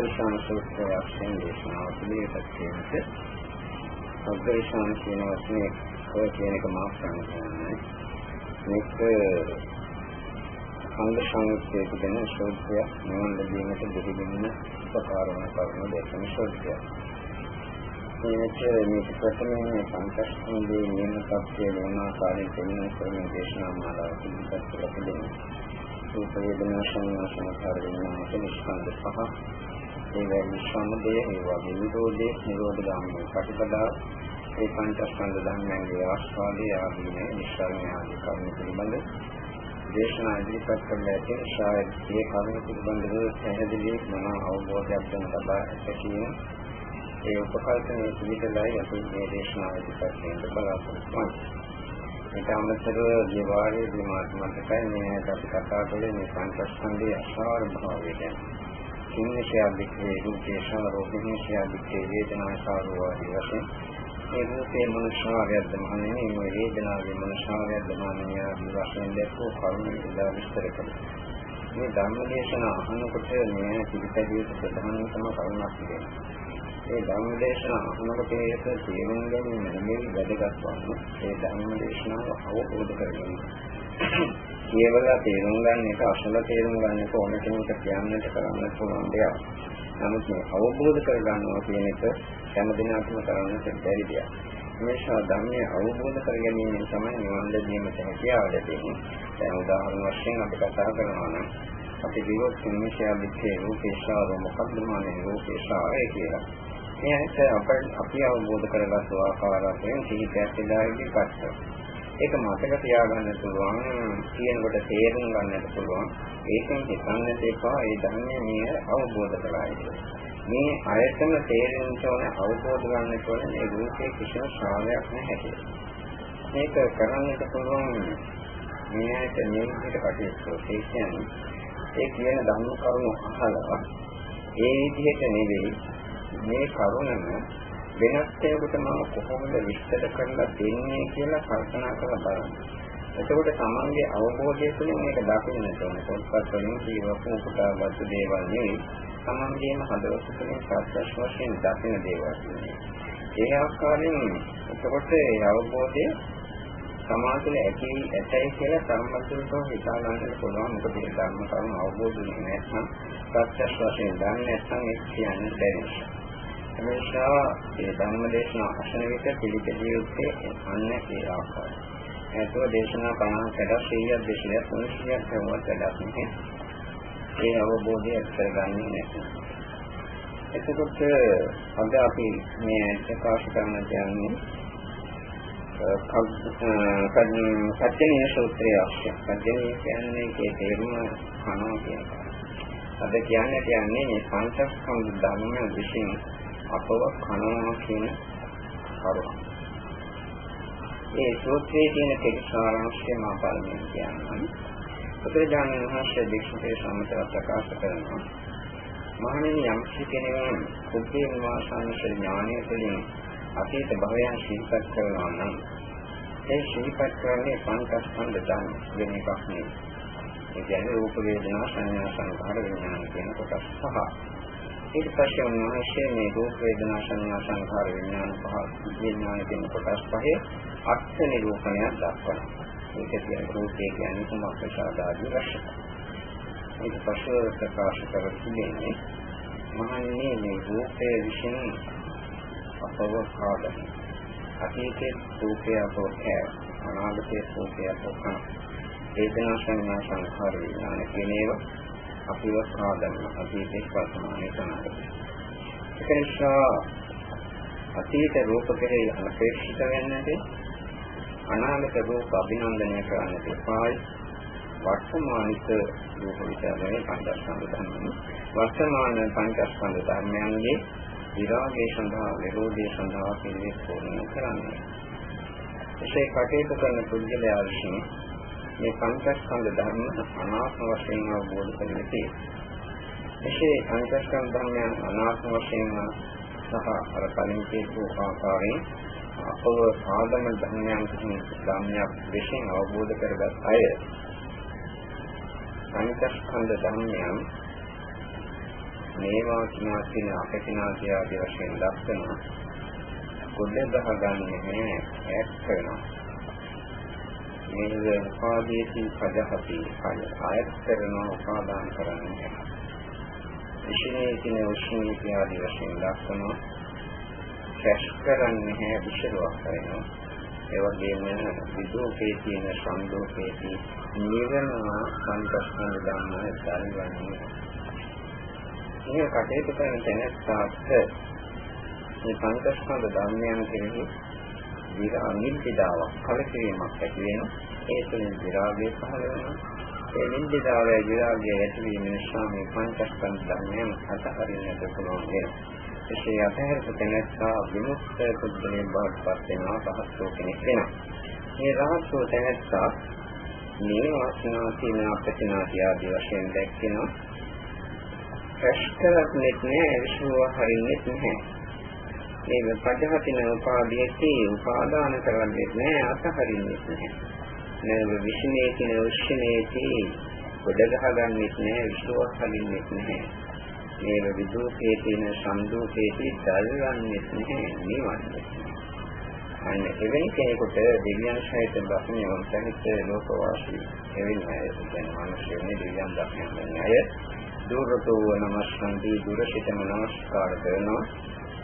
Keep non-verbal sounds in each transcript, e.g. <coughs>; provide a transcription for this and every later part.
සබ්බවිශාන සූත්‍රය අස්යෙන් දේශනාව පිළිවෙලට කියන්නේ සබ්බවිශාන කියන වචනේ ඔය කියන එක මාස්ටර් කියන්නේ මේක සංඝ සංයුත්තේ තිබෙන ශෝධය නිවන් ලැබීමට දෙහිමින්න උපකාර වන කරුණු දේශන ශෝධය. මේක මේ ප්‍රථමයෙන් පංචස්කන්ධයේ නියම තත්ත්වයේ වෙන ආකාරයෙන් දෙන්න කරන දේශනා මාලාව පිළිපැත් කරලා තිබෙනවා. රූප වේදනා සංඥා සංකාර විඥාන කියන ස්කන්ධ පහ ඒ විශ්වමදේ ඒවා නිරෝධේ නිරෝධ ගාමී ප්‍රතිපදා ඒ පංචස්කන්ධ ධර්මයන්ගේ ආස්වාදයේ ආදීන නිස්සාරණ ආදී කරුණු පිළිබඳ දේශනා ඉදිරිපත් කළ ඇති ශායද මේ කරුණු පිළිබඳව පැහැදිලි මන අවබෝධයක් ගන්න ලබා ඇත කියන ඒ උපකල්පනයේ පිළිදලයි අපි මේ දේශනාව ඉදිරිපත් කරන්න බලාපොරොත්තු වෙනවා ඊට අමතරව දිවාරයේ දිමාත් මතකයි මේ අපි කතා කළේ මේ පංචස්කන්ධයේ අසාර භාවය ගැන. කින්නශයාදිකේ රූපේශා රෝපේශයාදිකේ වේදනාශාරෝ ආදී වශයෙන් මේ රූපේ මනසාවයද්ද මහන්නේ මේ වේදනාවේ මනසාවයද්ද මහන්නේ ආදී වශයෙන් දැක්වූ කරුණු ඉදා විස්තර කළා. මේ ධර්මදේශන අහනකොට මේ පිළිපැදියට ප්‍රධානතම කරුණක් තියෙනවා. ඒ ධර්ම දේශනාව අහනකොට ඒක තේරුම් ගැනීම නෙමෙයි වැදගත් වන්නේ ඒ ධර්ම දේශනාව අවබෝධ කරගන්න. කියවලා තේරුම් ගන්න එක අසල තේරුම් ගන්න එක ඕන කෙනෙකුට කියන්නට කරන්න පුළුවන් දෙයක්. නමුත් මේ අවබෝධ කරගන්නවා කියන එක හැම දිනකටම කරන්නට බැරි දෙයක්. මේෂා ධර්මයේ අවබෝධ කර ගැනීම තමයි නිවන් ලැබීමට හැකියාව ලැබෙන්නේ. දැන් උදාහරණ වශයෙන් අපි කතා කරනවා නම් අපි විරෝධ නිමිෂය විච්ඡේ රූපේශාරෝ මොකක්ද මානේ රූපේශාරය කියලා. මේක අපිට අපි අවබෝධ කරගත් ආකාරයෙන් සිහිපැත් වෙලාවේදී ගන්නවා. ඒක මතක තියාගන්න පුළුවන්, කියනකොට තේරුම් ගන්නට පුළුවන්. ඒකෙන් හිතන්නට එපා ඒ ධර්මයේ මේ අවබෝධ කරගන්න. මේ අයතන තේරුම් තෝන අවබෝධ ගන්නට ඕන මේ රූපේ කිසිම ශ්‍රාවයක් නැහැ. මේක කරන්නට පුළුවන් මේකට මේ විදිහට කටයුතු ඒ කියන්නේ ඒ කියන ධර්ම කරුණු අහලා ඒ විදිහට නෙවෙයි මේ කරුණම වෙනස් කෙනෙකුට මම කොහොමද විස්තර කරලා දෙන්නේ කියලා කල්පනා කරලා බලන්න. එතකොට තමන්ගේ අවබෝධය තුළින් මේක දකින්නට ඕනේ. පොත්පත් වලින් කියවපු උපකාරවත් දේවල් නෙවෙයි. තමන්ගේම හදවත තුළින් සත්‍යස් වශයෙන් දකින දේවල් නෙවෙයි. ඒ ආකාරයෙන් එතකොට ඒ අවබෝධය සමාතුල ඇති ඇතයි කියලා සම්මතව හිතා ගන්නට පුළුවන්. මොකද මේ ධර්ම කරුණු අවබෝධ වෙන්නේ නැත්නම් සත්‍යස් වශයෙන් දන්නේ නැත්නම් ඒක කියන්නේ බැහැ. එනිසා මේ ධර්ම දේශනා අසන විට පිළිපැදිය යුත්තේ අන්න ඒ ආකාරය. ඒතෝ දේශනා 50කට 100ක් 200ක් 300ක් කරුවත් වැඩක් නැහැ. ඒ අවබෝධය කරගන්නේ නැහැ. එතකොට අද අපි මේ ප්‍රකාශ කරන්න යන්නේ සත්‍යනීය සූත්‍රය අවශ්‍ය. සත්‍යනීය කියන්නේ ඒකේ තේරුම කනවා කියන එක. අද කියන්නේ කියන්නේ මේ පංචස්කන්ධ ධර්ම විශ්ින් අපව කනවා කියන කරුණ. ඒ සූත්‍රයේ තියෙන කෙටි සාරාංශය මා බලමින් කියන්නම්. බුදුරජාණන් වහන්සේ දේශකේ සම්මතව ප්‍රකාශ කරනවා. මහණෙනි යම් කෙනෙක් කුබ්බේ නිවාසාංශ ඥානය තුළින් අතීත භවයන් සිහිපත් කරනවා නම් ඒ සිහිපත් කරන්නේ පංචස්කන්ධ ධර්ම වෙන එකක් නෙවෙයි. ඒ කියන්නේ රූප වේදනා සංඥා සංකාර විඥාන කියන කොටස් පහ. ඊට පස්සේ උන්වහන්සේ මේ රූප වේදනා සංඥා සංඛාර විඥාන පහ විඥාන කියන කොටස් පහේ අර්ථ නිරූපණයක් දක්වනවා. ඒක කියන්නේ රූපේ කියන්නේ කුමක්ද සාදාදී වශයෙන්. ඊට පස්සේ ප්‍රකාශ කර තිබෙන්නේ මහන්නේ මේ රූපයේ විශ්ින් අපව කාදන. අතීතයේ රූපය අපව කෑ අනාගතයේ රූපය අපව කන. වේදනා සංඥා සංඛාර විඥාන කියන ඒවා අපිව කාදන්න අතීතේ වර්තමානයේ සමානයි. ඒක නිසා අතීත රූප කෙරෙහි අපේක්ෂිත වෙන්නේ අනාගත රූප අභිනන්දනය කරන්නට එපායි. වර්තමානික රූප විචාරයේ පංචස්කන්ධ ධර්මයන් වර්තමාන පංචස්කන්ධ ධර්මයන්ගේ විරාගය සඳහා විරෝධය සඳහා පිළිවෙත් පූර්ණ කරන්නේ. එසේ කටයුතු කරන පුද්ගලයා විසින් මේ පංචස්කන්ධ ධර්ම අනාත්ම වශයෙන් අවබෝධ කරගත්තේ. එසේ පංචස්කන්ධ ධර්මයන් අනාත්ම වශයෙන් සහ අර කලින් කියපු ආකාරයෙන් අපව ආදම ධර්මයන් ධර්මයක් විශේෂ අවබෝධ කරගත් අය පංචස්කන්ධ ධර්මයන් මේවා කිනා කියන අපකිනාසිය ආදී වශයෙන් දක්වනවා. ගොඩ ගහගන්නේ නැහැ ඈත් කරනවා. මේක උපාදීති පදහති කය ආයත් කරනවා උපාදාන කරන්නේ. විශේෂයේ කියන උෂ්ණී ආදී වශයෙන් දක්වනවා. කැෂ් කරන්නේ නැහැ විශේෂයක් කරනවා. ඒ වගේම විදෝකේ තියෙන සංදෝකේ තියෙන නිවනවා සංකප්පන ධර්ම ධර්මයන්. මේ කටයුතු කරන තැනට මේ සංකප්පන ධර්මයන් කෙරෙහි විරා නිබ්බිදාවක් කලකිරීමක් ඇති වෙනවා. ඒ තුළින් විරාගය පහළ වෙනවා. ඒ නිබ්බිදාවය විරාගය ඇති වීම නිසා මේ පංචස්කන්ධ ධර්මයන් අතහරින්නට පුළුවන් වෙනවා. එසේ අතහැරපු තැනැත්තා විමුක්ත පුද්ගලයන් බවට පත් වෙනවා පහසු කෙනෙක් වෙනවා. මේ රහස්ව තැනැත්තා මේ වාසනා කියන අපතිනාදී ආදී වශයෙන් දැක්කෙනවා. ප්‍රශ්නයක් නෙත් විශ්ව හරින්නෙත් නැහැ. මේ පජහතින උපාදීයේදී උපාදාන කරන්නේ නැහැ අතහරින්නෙත් නැහැ. මේ විශ්මයේ කියන උෂ්ණයේදී ගොඩ ගහගන්නෙත් නැහැ විශ්ව හරින්නෙත් නැහැ. මේ විදුකේ තියෙන සම්දුකේදී දල්වන්නේ නැහැ. නිවන්නේ. අන්න එවැනි කෙනෙකුට දෙවියන් සහිත බ්‍රහ්මයන් සහිත ලෝකවාසී එවැනි අය කියන මිනිස්සුනේ දෙවියන් බ්‍රහ්මයන් අය. දුරතෝ නමස්කන්දී දුරසිතම නමස්කාර කරනවා.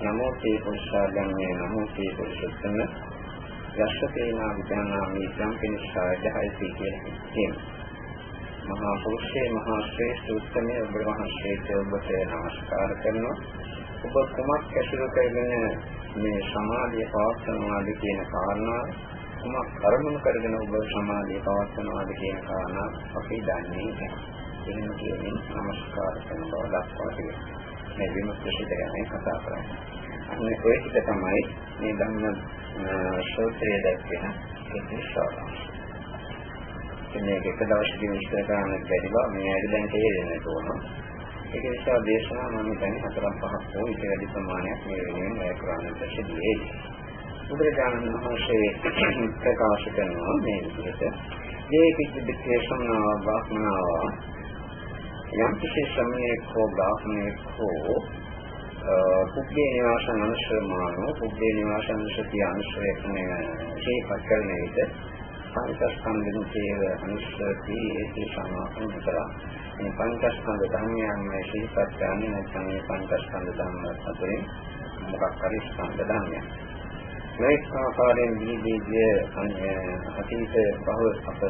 නමෝ තේ පුරුෂාගම්මේ නමෝ තේ පුරුෂෝත්තම යස්සතේනා විඥානාමි සම්පිනිස්සාය දහයි කියලා කියනවා මහා පුරුෂයේ මහා ශ්‍රේෂ්ඨ උත්මය ඔබ වහන්සේට ඔබට නමස්කාර කරනවා. ඔබ කුමක් ඇසුරු කරගෙන මේ සමාධිය පවත්වනවාද කියන කාරණාව කුමක් කර්මණු කරගෙන ඔබ සමාධිය පවත්වනවාද කියන කාරණාව අපි දන්නේ නැහැ. එහෙම කියමින් නමස්කාර කරන බව දක්වා තියෙනවා. මේ විමුක්තිය ගැන කතා කරන්නේ. අන්න ඔය ටික තමයි මේ ධම්ම ශ්‍රෝත්‍රයේ දැක්වෙන කිසිසාරාංශය. මේක එක දවසකින් විස්තර කරන්න බැරි බව මේ ඇයි දැන් තේරෙන්න ඕන. ඒක නිසා දේශනා මම දැන් හතරක් පහක් හෝ ඊට වැඩි ප්‍රමාණයක් මේ වෙනුවෙන් වැය කරන්නට සිදුවේ. බුදුරජාණන් වහන්සේ <coughs> ප්‍රකාශ කරනවා මේ විදිහට මේ කිසිදේ සම්නාව බාහනාව යම් කිසි සමයක හෝ බාහනයක හෝ පුබ්බේ නිවාසන අනුශ්‍රමානෝ පුබ්බේ නිවාසන අනුශ්‍රතිය අනුශ්‍රයකනේ ශේපත් කරන විට පංචස්කන්ධෙන් කේව අනුස්සති ඒකේ සමාපන කරලා මේ පංචස්කන්ධ ධර්මයන් මේ ශීපත් ගන්න නැත්නම් මේ පංචස්කන්ධ ධර්ම අතරින් මොකක් හරි ස්කන්ධ ධර්මයක්. මේ ආකාරයෙන් දීදීය අතීත බහුව අප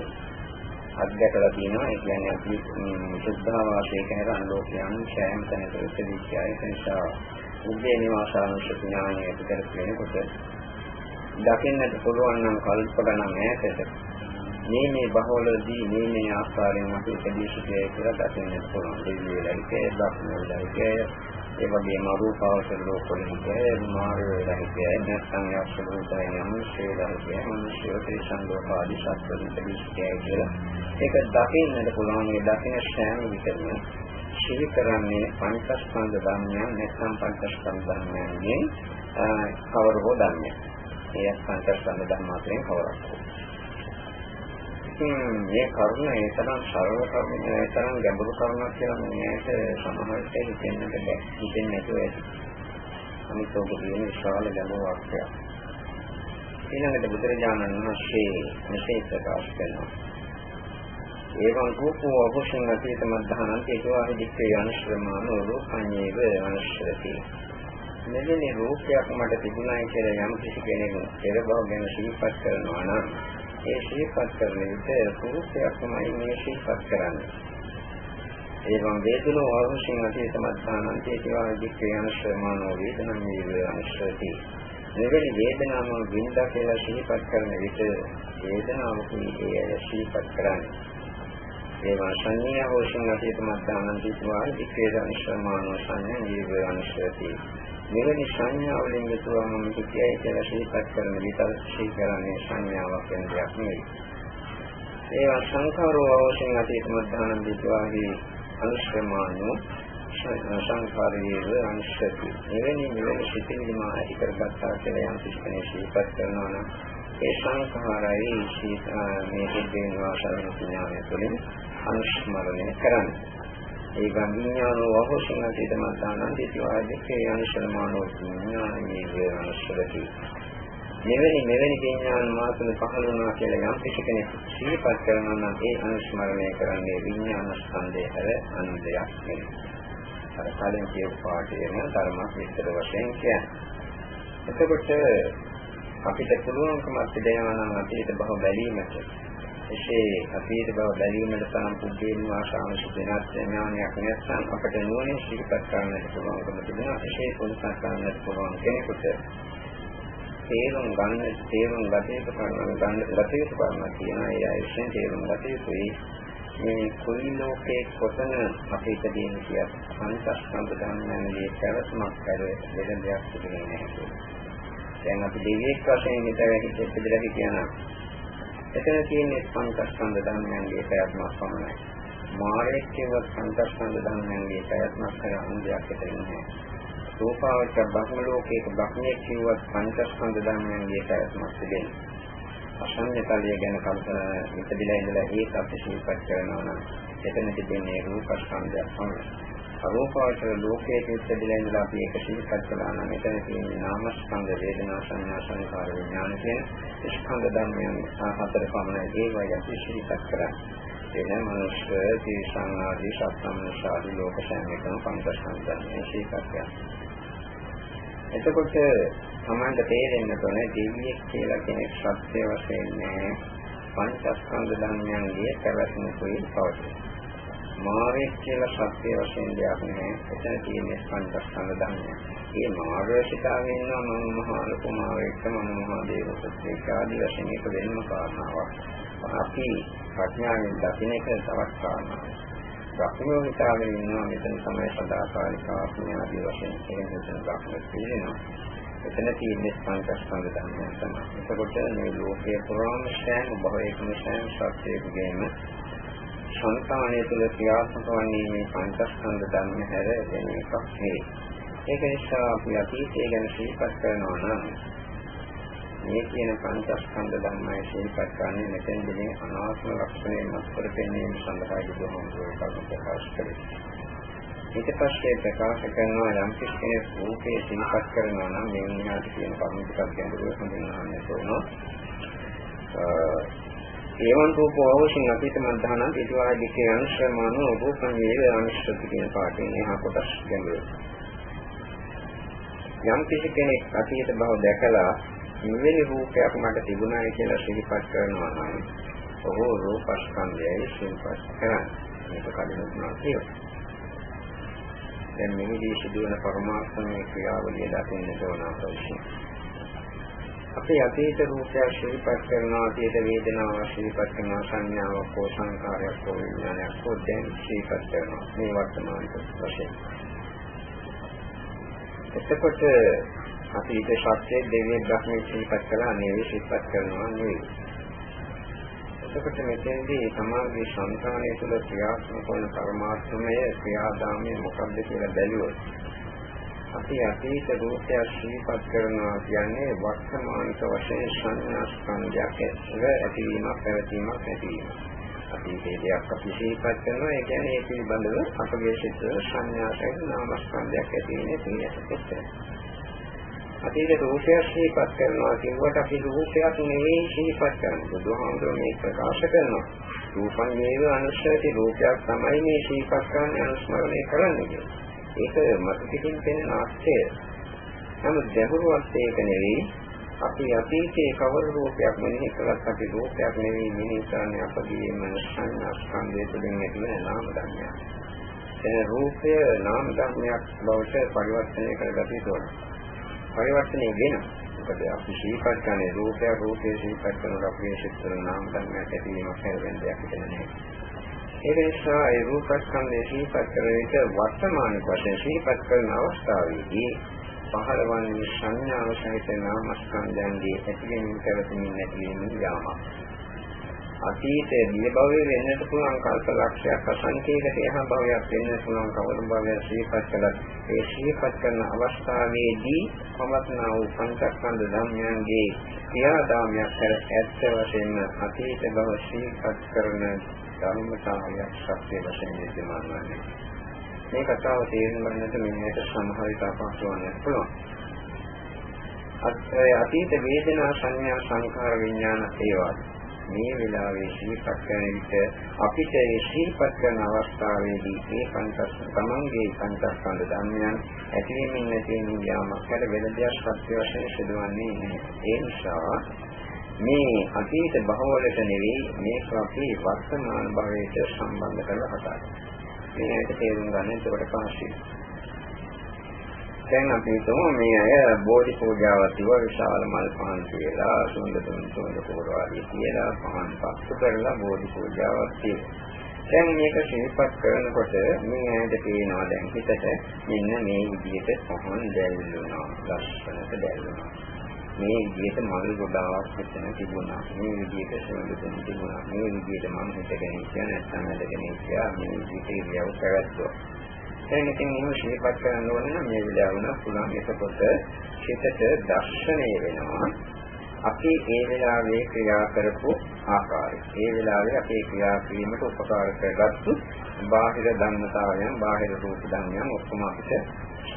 අධ්‍යක්ෂලා තියෙනවා ඒ කියන්නේ අපි සුද්ධාවාසයේ කැර අනුලෝකයන් ඡායම් තැනක උපදීච්චය ඒ නිසා උද්දේ නිවාසානුෂ්ඨ ඥානය පිටර වෙනකොට දකින්නට පුළුවන් නම් කල්ප ගණන් ඈතට මේ මේ බහවලදී මේ මේ ආකාරයෙන් අපි ප්‍රදේශිතය කියලා දකින්නට පුළුවන්. දෙවියෝ ලයිකේ, බ්‍රහ්මෝ ලයිකේ, ඒ වගේම රූපාවචර ලෝකවලදී මාර්ය ලයිකේ, නැත්නම් යක්ෂලෝකයන් මිනිස්සු ලයිකේ, මිනිස්සු තේසන් ලෝක ආදී සත්ත්ව ප්‍රදේශිතය කියලා. ඒක දකින්නට පුළුවන්. ඒ දකින්න සෑම විටම ශිවි කරන්නේ පංචස්කන්ධ ධර්මයන් නැත්නම් පංචස්කන්ධ ධර්මයන්ගෙන් කවර හෝ ධර්මයක්. ඒ සංකල්පන ධර්ම අතරින් කවරක් ඉතින් මේ කරුණ ඒ තරම් සරල කරුණ ඒ තරම් ගැඹුරු කරුණක් කියලා මනයට සමහරට හිතෙන්නට බැහැ හිතෙන්නේ නැතුව ඇති අනිත් ඔබ කියන විශාල ගැඹුරු අර්ථයක් ඊළඟට බුදුරජාණන් වහන්සේ මෙසේ ප්‍රකාශ කරනවා ඒවං රූපෝ අකුසල අතීත මද්ධානන්ත ඒකවා හිදික්කේ අනුශ්‍රමාන රූපඤ්ඤේව අනුශ්‍රති මෙවැනි රූපයක් මට තිබුණායි කියලා යම් කිසි කෙනෙක් පෙර බව ගැන සිහිපත් කරනවා නම් ඒ සිහිපත් කරන විට රූපයක් තමයි මේ සිහිපත් කරන්නේ. ඒවම් වේදනෝ අවශ්‍යං අතේ සමත්තානන්තේ ඒවා විදික්ඛේ අනුශ්‍රමානෝ වේදනං වේදනංශ්‍රති. මෙවැනි වේදනාම විඳා කියලා සිහිපත් කරන විට වේදනාව කුණියේ සිහිපත් කරන්නේ. ඒවා සංඥා හෝෂණ අතේ සමත්තානන්තේ ඒවා විදික්ඛේ අනුශ්‍රමානෝ සංඥා වේදනංශ්‍රති. මෙවැනි සංඥා වලින් යුතුවම මම කියයි කියලා ශීපත් කරන විතර ශී කරන්නේ සංඥාවක් වෙන දෙයක් නෙවෙයි. ඒවා සංඛාරෝ අවශ්‍යන අතීත මධ්‍යාන විද්වාහි අනුශ්‍රමානෝ සංඛාරයේව අනුශ්‍රති. මෙවැනි මෙවැනි සිතිවිලි මා ඇති කරගත්තා කියලා යම් කිසි කෙනෙක් ශීපත් කරනවා නම් ඒ සංඛාරයි මේ බුද්ධින් වාසන ඥානය තුළින් අනුස්මරණය කරන්නේ. ඒ ගම්ඥානෝ වහෝෂණ තීතමතානන්ති සිවාදිකේ අනුශරමානෝ විඥානයේ වේරණශරති මෙවැනි මෙවැනි විඥාන මාතුල පහළ වුණා කියලා යම් කිසි කෙනෙක් සිහිපත් කරනවා නම් ඒ අනුස්මරණය කරන්නේ විඥාන ස්කන්ධය හැර අන් දෙයක් නෙවෙයි. අර කලින් කියපු පාඩේම ධර්ම විස්තර වශයෙන් කියන්නේ. එතකොට අපිට පුළුවන්කමක් තිබෙනවා නම් අතීත භව බැලීමට එසේ අතීත බව බැලීමට තරම් පුද්ගලික ආශාවශ වෙනත් ඥානයක් නැත්නම් අපට නුවණින් සිහිපත් කරන්නට පුළුවන්කම තිබෙනවා. එසේ පුරුෂ කරන්නට පුළුවන් කෙනෙකුට තේරුම් ගන්න තේරුම් ගත යුතු කරුණු ගන්න ගත යුතු කරුණු කියන ඒ අය විශ්ෙන් තේරුම් ගත යුතුයි. මේ කුලී ලෝකේ කොතන අපිට දෙන කියක් සංස්කන්ධ ධර්මයන්ගේ පැවැත්මක් කර දෙන දෙයක් තිබෙන්නේ නැහැ. දැන් අපි දෙවියෙක් වශයෙන් හිතලා හිතෙද්දී කියනවා එතන තියෙන්නේ පංචස්කන්ධ ධර්මයන්ගේ ප්‍රයත්නක් පමණයි. මායෙක් කියවත් පංචස්කන්ධ ධර්මයන්ගේ ප්‍රයත්නක් කරන දෙයක් එතන නැහැ. රූපාවචර බ්‍රහ්ම ලෝකයක බ්‍රහ්මයේ කියවත් පංචස්කන්ධ ධර්මයන්ගේ ප්‍රයත්නක් තිබෙනවා. අසඤ්ඤතලිය ගැන කල්පනා ඉදදිලා ඉඳලා ඒක අපි ශීපත් කරනවා නම් එතන තිබෙන්නේ රූපස්කන්ධයක් පමණයි. අරූපාවචර ලෝකයේ ඉස්සෙල්ලා ඉඳලා අපි ඒක සිහිපත් කළා නම් එතන තියෙන නාමස්කන්ධ වේදනා සංඥා සංකාර විඥාන කියන ස්කන්ධ ධර්මයන් හතර පමණයි ඒ වගේ අපි සිහිපත් කරන්නේ. එන මනුෂ්‍ය තීසං ආදී සත්සම්මසාදී ලෝක සම්මිතන පංචස්කන්ධ ධර්මයන් සිහිපත් කරනවා. එතකොට සමාන්ත තේරෙන්න තෝරන දෙවියෙක් කියලා කෙනෙක් සත්‍ය වශයෙන් නෑ පංචස්කන්ධ ධර්මයන්ගේ පැවැත්මකුයි පවතින. මානෙක් කියලා සත්‍ය වශයෙන් දෙයක් නෑ. එතන තියෙන්නේ පංචස්කන්ධ ධර්මය. මේ මාර්ගසිතාවේ ඉන්නවා මම මහා ලකුමාවෙක් මම මහා දේව සත්‍යක ආදී වශයෙන් එක වෙනම කාරණාවක්. අපි ප්‍රඥාවෙන් දකින්න එක තවත් කාරණාවක්. ප්‍රඥාවිතාවේ ඉන්නවා මෙතන තමයි සදාකාලික ආත්මය ආදී වශයෙන් කියන දෙන බ්‍රහ්ම තියෙනවා. එතන තියෙන්නේ පංචස්කන්ධ ධර්මයන් තමයි. එතකොට මේ ලෝකයේ පුරාම සෑම භවයකම සෑම සත්‍යයකම සංකාණය තුළ ක්‍රියාත්මක වන්නේ මේ පංචස්කන්ධ ධර්ම හැර වෙන එකක් නෙවෙයි. ඒක නිසා අපි අතීතය ගැන සිහිපත් කරනවා නම් මේ කියන පංචස්කන්ධ ධර්මයි සිහිපත් කරන්නේ මෙතෙන්දී මේ අනාත්ම ලක්ෂණය මතර පෙන්වීම සඳහා බුදුහාමුදුරුවෝ කරුණු ප්‍රකාශ කළේ. ඊට පස්සේ ප්‍රකාශ කරනවා යම් කෙනෙක් රූපේ සිහිපත් කරනවා නම් මේ විඤ්ඤාණ කියන කරුණු ටිකක් ගැඹුරව හඳුන්වන්නට ඕන. ඒවන් රූපෝ අවශ්‍යන අපිට මන්දහන ඊටවා දිකේ අංශමාන රූපං වේද අංශති කියන පාඩයෙන් එහා කොටස් ගැඹුරු. යම් කිසි කෙනෙක් අතීත බව දැකලා මෙවැනි රූපයක් මට තිබුණායි කියලා සිහිපත් කරනවා නම් ඔහු රූපස්කන්ධයයි සිහිපත් කරන්නේ. මේක කලින් උනා කියලා. දැන් මෙහිදී සිදුවන පරමාර්ථමය ක්‍රියාවලිය දකින්න ඕන අපිට. අපේ අතීත රූපය ශීපත් කරනවා අතීත වේදනාව ශීපත් කරනවා සංඥාවක් හෝ සංකාරයක් හෝ විඥානයක් හෝ දැන් ශීපත් කරනවා. මේ වර්තමාන වශයෙන්. එතකොට අතීත ශක්තිය දෙවියන් ධර්මයේ ශීපත් කළා නෙවෙයි ශීපත් කරනවා නෙවෙයි. එතකොට මෙතෙන්දී සමාධි සංකාණය තුළ ක්‍රියාත්මක වන පරමාර්ථමය ක්‍රියාදාමය මොකක්ද කියලා බැලුවොත් අපි අතීත රූපය ශීපත් කරනවා කියන්නේ වර්තමානික වශයෙන් සංඥා ස්කන්ධයක් ඇතුළ ඇතිවීමක් පැවතීමක් නැතිවීමක්. අතීතයේ දෙයක් අපි ශීපත් කරනවා ඒ කියන්නේ ඒ පිළිබඳව අපගේ සිත සංඥාට නාම ස්කන්ධයක් ඇති වෙන්නේ තියෙන්නේ. අතීත රූපය ශීපත් කරනවා කියුවට අපි රූපයක් නෙවෙයි ශීපත් කරන්නේ. බුදුහාමුදුරුවෝ මේක ප්‍රකාශ කරනවා. රූපං වේව අනුශයති රූපයක් තමයි මේ ශීපත් කරන්නේ අනුස්මරණය කරන්නේ කියලා. ඒක මත පිටින් පෙනෙන ආශ්‍රය. නමුත් ගැඹුරුවත් ඒක නෙවෙයි. අපි අතීතයේ කවර රූපයක් මෙනෙහි කළත් අපි රූපයක් නෙවෙයි මෙනෙහි කරන්නේ අපගේ මන සංඥා ස්කන්ධය තුළින් ඇතිවන නාම ධර්මයක්. ඒ රූපය නාම ධර්මයක් බවට පරිවර්තනය කරගත යුතුයි. පරිවර්තනය වෙනවා. මොකද අපි ශීපත් කරන්නේ රූපය රූපයේ ශීපත් කරනකොට අපේ සිත් වල නාම ධර්මයක් ඇතිවීමක් හැරෙන්න දෙයක් නැහැ. ඒ නිසා ඒ රූපස්කන්ධය සිහිපත් කරන විට වර්තමාන වශයෙන් සිහිපත් කරන අවස්ථාවේදී පහළවන්නේ සංඥාව සහිත නාමස්කන්ධයන්ගේ ඇතිවීම පැවතීම නැතිවීම යාමක්. අතීතයේ දිය භවයේ වෙන්නට පුළුවන් කල්ප ලක්ෂයක් අසංකේයකට එහා භවයක් වෙන්න පුළුවන් කවර භවයක් සිහිපත් කළත් ඒ සිහිපත් කරන අවස්ථාවේදී පවත්නා වූ පංචස්කන්ධ ධර්මයන්ගේ ක්‍රියාදාමයක් කර ඇත්ත වශයෙන්ම අතීත භව සිහිපත් කරන ධර්මතාවයක් සත්‍ය වශයෙන් විද්‍යමාන වන්නේ. මේ කතාව තේරුම් ගන්නට මෙන්නට සමහර විට අපහසු වන්නත් පුළුවන්. අතීත වේදනා සංඥා සංකාර විඥාන ඒවා මේ වෙලාවේ සිහිපත් කරන විට අපිට ඒ සිහිපත් කරන අවස්ථාවේදී මේ පංචස් තමන්ගේ පංචස්කන්ධ ධර්මයන් ඇතිවීමෙන් නැතිවීම යාමක් හැර වෙන දෙයක් සත්‍ය වශයෙන් සිදුවන්නේ නැහැ. ඒ නිසා මේ අතීත භවවලට නෙවෙයි මේක අපේ වර්තමාන භවයට සම්බන්ධ කරලා කතා කරනවා. මේකට තේරුම් ගන්න එතකොට පහසුයි. දැන් අපි හිතමු මේ අය බෝධි පූජාවක් තිබුවා විශාල මල් පහන් කියලා සුන්දර සුන්දර කෝරවාදී කියලා පහන් පත්තු කරලා බෝධි පූජාවක් තියෙනවා. දැන් මේක ශිල්පත් කරනකොට මේ ඇයට පේනවා දැන් හිතට මෙන්න මේ විදිහට පහන් දැල්ලුණා ලස්සනට දැල්ලුණා. මේ විදිහට මල් ගොඩාක් මෙතන තිබුණා. මේ විදිහට සුන්දර තිබුණා. මේ විදිහට මම හිතගෙන ඉච්චා නැත්නම් නැදගෙන ඉච්චා මේ විදිහට ඉරියව් කරගත්තා. දැන් ඉතින් එහෙම ශීපත් කරන්න ඕන නම් මේ විලාව වුණා පුළුවන් එතකොට චිතට දර්ශනය වෙනවා අපි ඒ වෙලාවේ ක්‍රියා කරපු ආකාරය. ඒ වෙලාවේ අපේ ක්‍රියා කිරීමට උපකාර කරගත්තු බාහිර ධර්මතාවයන්, බාහිර රූප ධර්මයන් ඔක්කොම අපිට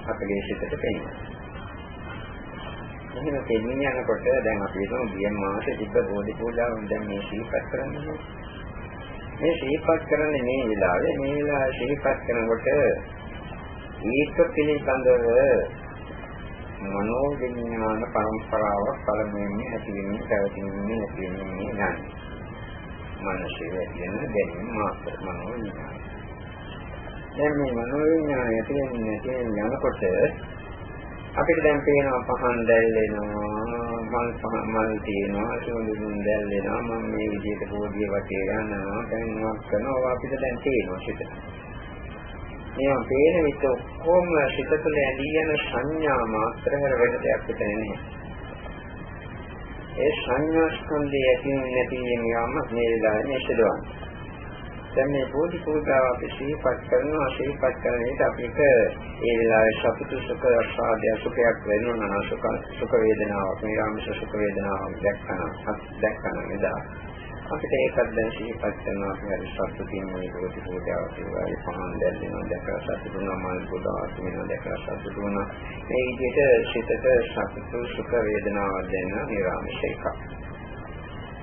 අපේ චිතට පෙනෙනවා. එහෙම දෙන්නේ යනකොට දැන් අපි හිතමු ගිය මාසේ තිබ්බ බෝධි පූජාවෙන් දැන් මේ ශීපත් කරන්නේ. මේ ශීපත් කරන්නේ මේ වෙලාවේ මේ වෙලාවේ ශීපත් කරනකොට ඒක පිළිබඳව මනෝ විඥාන පරම්පරාවක් පළමුවෙන් ඇති වෙන්නේ පැවතීමේ නැති වෙන්නේ නැහැ. මනසේ කියන දැනීම මාත්‍ර මනෝ විඥාන. දැන් මේ මනෝ විඥාන ඇති වෙන්නේ නැති වෙන යනකොට අපිට දැන් පේනවා පහන් දැල්ලෙනවා මල් පහන් මල් තියෙනවා සුළුදුන් දැල්ලෙනවා මම මේ විදිහට බෝධිය වටේ යනවා දැන්වත් කරනවා අපිට දැන් තේරෙනවා සිතට. මේවා පේන විට ඔක්කොම සිත තුළ ඇලී යන සංඥා මාත්‍ර හැර වෙන දෙයක් පිටේ නැහැ. ඒ සංඥා ස්කන්ධය ඇති නැති යම මේ වෙලාවේ සිදුවන්නේ. දැන් මේ බෝධි පූජාව අපි ශීපත් කරනවා. ශීපත් කරන විට අපිට ඒ වෙලාවේ සතුට සුඛ ආස්වාදය සුඛයක් වෙනවා සුඛ සුඛ වේදනාවක් නිරාමිෂ සුඛ වේදනාවක් දැක්කම දැක්කම නේද අපිට ඒකත් දැන් සිහිපත් කරනවා. කියලා සතුටින් මේ බෝධි පූජාව කියලා පහන් දැල්වෙනවා දැකලා සතුටුනවා මල් පොඩාවක් වෙනවා. දැකලා සතුටුනවා මේ විදිහට සිතට සතුට සුඛ වේදනාවක් දැනෙන නිරාමිෂ එකක්.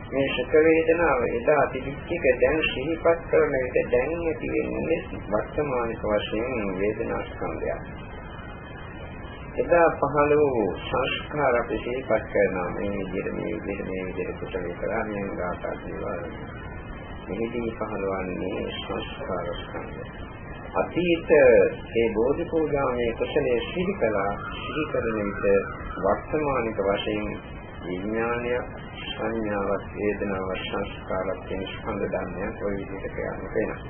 මේ සුඛ වේදනාව එදා තිබිච්ච එක දැන් සිහිපත් කරන විට දැන් ඇති වෙන්නේ වර්තමානික වශයෙන් වේදනා ස්කන්ධයක් එදා පහළ වූ සංස්කාර අපි සිහිපත් කරනවා මේ විදිහට මේ විදිහට මේ විදිහට කුසල කරා මේ ගාථා දේවල්. මෙහිදී පහළවන්නේ සංස්කාර ස්කන්ධය. අතීත ඒ බෝධි පූජාමේ කුසලයේ සිහි කළා සිහි කරන විට වර්තමානික වශයෙන් විඥානය සංඥාවක් වේදනාවක් සංස්කාරයක් කියන ස්කන්ධ ධර්මයන් කොයි විදිහට ක්‍රියාත්මක වෙනවා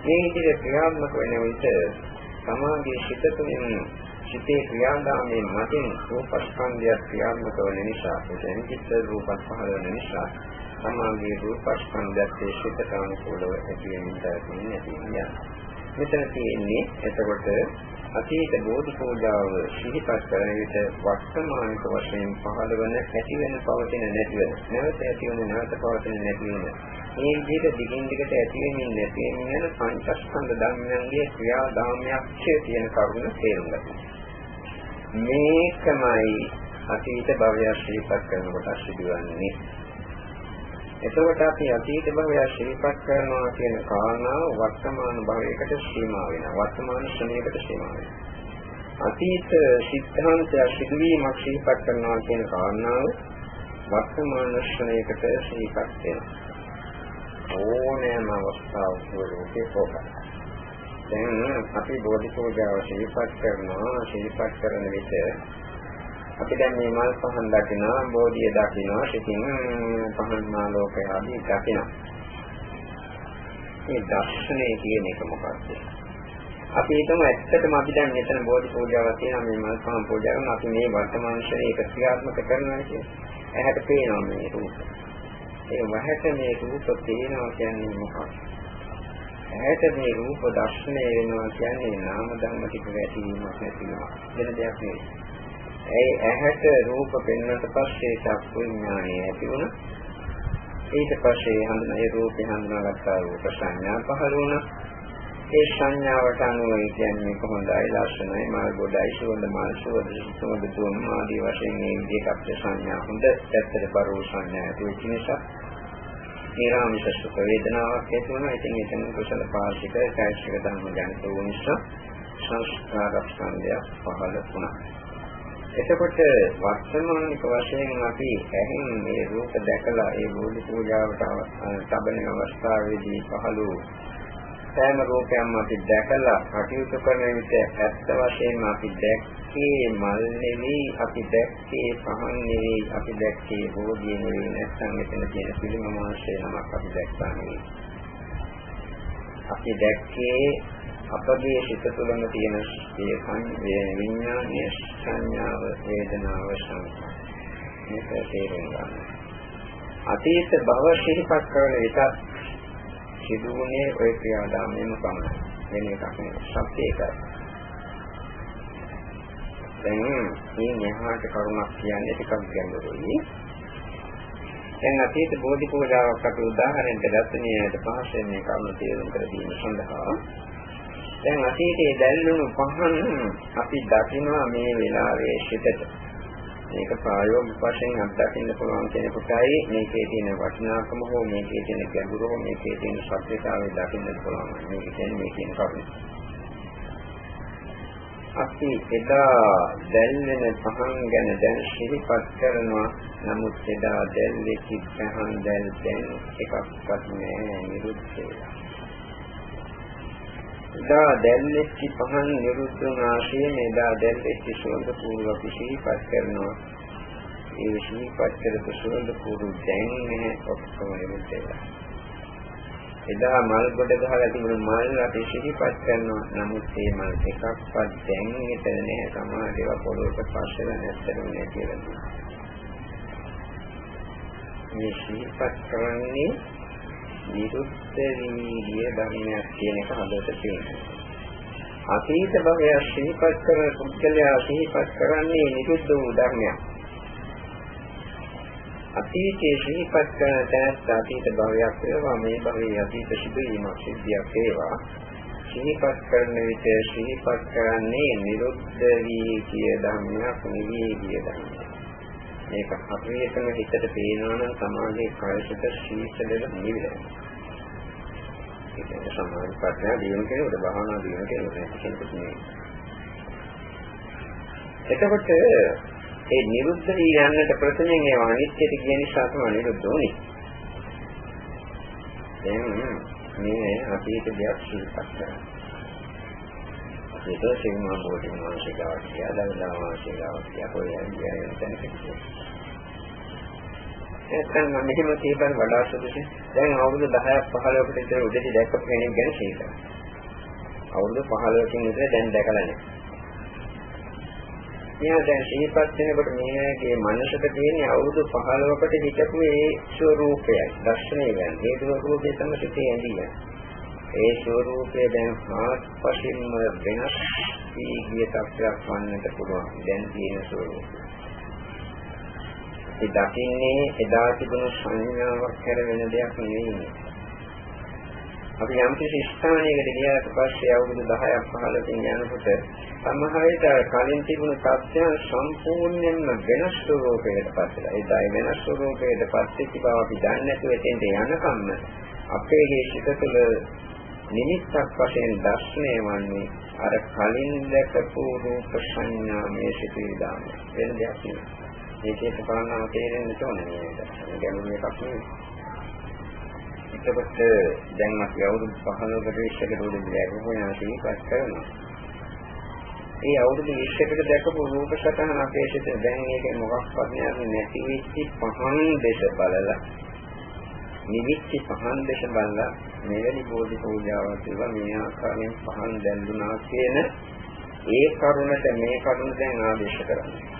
මේ විදිහට ක්‍රියාත්මක වෙන විට සමාගයේ සිත තුළින් සිතේ ක්‍රියාදාමයේ මතින් රූපස්කන්ධය ක්‍රියාත්මක වන නිසා එතන චිත්ත රූපස් පහළ වෙන නිසා සමාගයේ රූපස්කන්ධයත් ඒ සිතට අනුකූලව ඇති වෙනින් දැකෙන්නේ නැති යනවා. මෙතන තියෙන්නේ එතකොට අතීත බෝධි පූජාව සිහිපත් කරන විට වර්තමානික වශයෙන් පහළ වන ඇති වෙන පවතින නැති වෙන නැවත ඇති වෙන නැවත පවතින නැති වෙන මේ විදිහට දිගින් දිගට ඇති වෙමින් නැති වෙමින් යන පංචස්කන්ධ ධර්මයන්ගේ ක්‍රියාදාමයක් තියෙන කරුණ තේරුම් ගන්න. මේකමයි අතීත භවය ශ්‍රීපත් කරනකොට සිදුවන්නේ. එතකොට අපි අතීත භවය ශ්‍රීපත් කරනවා කියන කාරණාව වර්තමාන භවයකට සීමා වෙනවා. වර්තමාන ශ්‍රණයකට සීමා වෙනවා. අතීත සිද්ධාන්තය සිදුවීමක් ශ්‍රීපත් කරනවා කියන කාරණාව වර්තමාන ශ්‍රණයකට ශ්‍රීපත් වෙනවා. ඕනෑම අවස්ථාවක ලෝකේ පොකට දැන් අපි බෝධි පූජාව ශිල්පත් කරනවා ශිල්පත් කරන විට අපි දැන් මේ මල් පහන් දකිනවා බෝධිය දකිනවා ඉතින් පහන් මාලෝකය ආදී දකිනවා. මේ දර්ශනය කියන එක මොකක්ද? අපි හිතමු ඇත්තටම අපි දැන් මෙතන බෝධි පූජාවක් තියෙනවා මේ මල් පහන් පූජා කරනවා. අපි මේ වර්තමාන ශ්‍රේණිය එක ක්‍රියාත්මක කරනවා කියන්නේ ඇහැට පේනවා මේ රූප. ඒ වහට මේ රූප පේනවා කියන්නේ මොකක්ද? ඇහැට මේ රූප දර්ශනය වෙනවා කියන්නේ නාම ධර්ම ටික වැටීමක් නැතිවීමක් වෙන දෙයක් නෙවෙයි. ඒ ඇහැට රූප පෙන්වන්නට පස්සේ චක්කු විඥානය ඇති වුණා. ඊට පස්සේ හඳුනා ඒ රූපේ හඳුනාගත්තා රූප සංඥා පහළ වුණා. ඒ සංඥාවට අනුව කියන්නේ කොහොමදයි ලක්ෂණයි මල් ගොඩයි සුවඳ මල් සුවඳ සුවඳ තුන ආදී වශයෙන් මේ විදිහට අපේ සංඥා හොඳ පැත්තට බරව සංඥා ඇති වෙච්ච නිසා නිරාමිෂ සුඛ වේදනාවක් ඇති වෙනවා. ඉතින් එතන කුසල පාර්ශික කායික ධර්ම ගැනත වූ නිසා සංස්කාර ස්කන්ධය පහළ වුණා. එතකොට වර්තමානික වශයෙන් අපි ඇහෙන් මේ රූප දැකලා ඒ බෝධි පූජාවට තබන අවස්ථාවේදී පහළ වූ සෑම රූපයක්ම අපි දැකලා කටයුතු කරන විට ඇත්ත වශයෙන්ම අපි දැක්කේ මල් නෙවෙයි අපි දැක්කේ පහන් නෙවෙයි අපි දැක්කේ බෝධිය නෙවෙයි නැත්නම් මෙතන තියෙන පිළිම මාංශය නමක් අපි දැක්කා නෙවෙයි. අපි දැක්කේ අපගේ සිත තුළම තියෙන ඒ විඥානය සංඥාව වේදනාව සංස්කාර මේක තේරුම් ගන්න. අතීත භව ශිල්පක් කරන විට සිදුවුනේ ওই ක්‍රියාදාමයෙන්ම පමණයි. වෙන එකක් නෙවෙයි. සත්‍ය ඒකයි. දැන් මේ මෙහාට කරුණක් කියන්නේ ටිකක් ගැඹුරුයි. දැන් අතීත බෝධි පූජාවක් අපි උදාහරණයක් ගත්තනියට පහසෙන් මේ කරුණ තේරුම් කර දීම සඳහා දැන් අතීතයේ දැල්ලුණු පහන් අපි දකිනවා මේ වෙලාවේ සිටට. මේක ප්‍රායෝගික වශයෙන් අත්දකින්න පුළුවන් කෙනෙකුටයි මේකේ තියෙන වටිනාකම හෝ මේකේ තියෙන ගැඹුර හෝ මේකේ තියෙන සත්‍යතාවය දකින්න පුළුවන්. මේක කියන්නේ මේ කියන කරුණ. අපි එදා දැල්වෙන පහන් ගැන දැන් ශිරිපත් කරනවා. නමුත් එදා දැල්වෙච්ච පහන් දැල් දැන් එකක්වත් නෑ නිරුද්ධ වෙලා. එදා දැල්ලෙච්ච පහන් නිරුද්ධ වුණාසේ මේදා දැල්ලෙච්ච සුවඳ පූර්ව පිසිපත් කරනවා. ඒ සිහිපත් කරපු සුවඳ පූර්ව දැන් නැහැ ඔක්කොම නිරුද්ධ වෙලා. එදා මල් ගොඩ ගහලා තිබුණු මල් අපි සිහිපත් කරනවා. නමුත් මේ මල් එකක්වත් දැන් මෙතන නැහැ. සමහර ඒවා පොළොවට පස්සෙලා නැත්තේ නේ කියලා. මේ සිහිපත් කරන්නේ නිරුද්ධ වී ගිය ධර්මයක් කියන එක හදවත තියෙනවා. අතීත භවය සිහිපත් කරන පුද්ගලයා සිහිපත් කරන්නේ නිරුද්ධ වූ ධර්මයක්. අතීතයේ සිහිපත් කරන තැනත් අතීත භවයක් වේවා මේ භවයේ අතීත සිදුවීමක් සිද්ධියක් වේවා සිහිපත් කරන විට සිහිපත් කරන්නේ නිරුද්ධ වී ගිය ධර්මයක් නෙවෙයි ගිය ධර්මයක්. මේක හරියටම හිතට පේනවා නම් සමාජයේ කායසිත ශීතලව නිවිලා. ඒක සමාන ප්‍රඥා දිනු කෙනෙකුට භාවනා දිනු කෙනෙකුට කෙනෙකුට නෙවෙයි. එතකොට ඒ නිරුද්ධ වී යන්නට ප්‍රථමයෙන් ඒ අනිත්‍යද කියන නිසා තමයි නිරුද්ධ වුනේ. දැන් මේ අතීත දෙයක් සිහිපත් කරනවා. ඒක සිංහා බෝධි මානසිකාවක් කියලා දවලා මානසිකාවක් කියලා කොහෙන්ද කියන්නේ දැනගන්න. නැත්නම් මෙහෙම තීපන් වඩා සුදුසු. දැන් අවුරුදු 10ක් 15කට විතර උඩදී දැක්ක කෙනෙක් ගැන සීතල. අවුරුදු 15කින් විතර දැන් දැකලා නැහැ. මේවා දැන් සිහිපත් වෙනකොට මේකේ මනසට තියෙන අවුරුදු 15කට හිටපු ඒ ස්වરૂපයයි. දර්ශනය ගැන ඒ ස්වરૂපය තමයි සිතේ ඇඳිය. ඒ ස්වરૂපය දැන් මාත්පසින්ම වෙනස් වී ගිය තත්ත්වයක් වන්නට පුළුවන්. දැන් තියෙන ස්වરૂපය. අපි දකින්නේ එදා තිබුණු සංඥාවක් කර වෙන දෙයක් නෙවෙයි. අපි යම් කිසි ස්ථානයකට ගියාට පස්සේ අවුරුදු 10ක් 15කින් යනකොට සමහර විට කලින් තිබුණු තත්ත්වයන් සම්පූර්ණයෙන්ම වෙනස් ස්වරූපයකට පස්සෙලා. ඒදයි වෙනස් ස්වරූපයකට පස්සෙච්ච බව අපි දන්නේ නැතුව එතෙන්ට යනකම්ම අපේ හිත තුළ නිමිත්තක් වශයෙන් දැස්නේ වන්නේ අර කලින් දැකපු රූප සංඥා මේ සිටී දාන වෙන දෙයක් නෙවෙයි. ඒකේ තපාන්නම තේරෙන්න ඕනේ නේද? ගැඹුරු එකක් නෙවෙයි. එතකොට දැන් අපි අවුරුදු 15කට 20කට උඩ දැකපුවා සිහිපත් කරනවා. ඒ අවුරුදු 20කට දැකපු රූප සතහන අපේ සිත දැන් ඒක මොකක්වත් නැති වෙච්ච පහන් දෙස බලලා නිවිච්ච පහන් දෙස බලලා මෙවැනි බෝධි පූජාවක් ඒවා මේ ආකාරයෙන් පහන් දැල්ුණා කියන ඒ කරුණට මේ කරුණ දැන් ආදේශ කරන්නේ.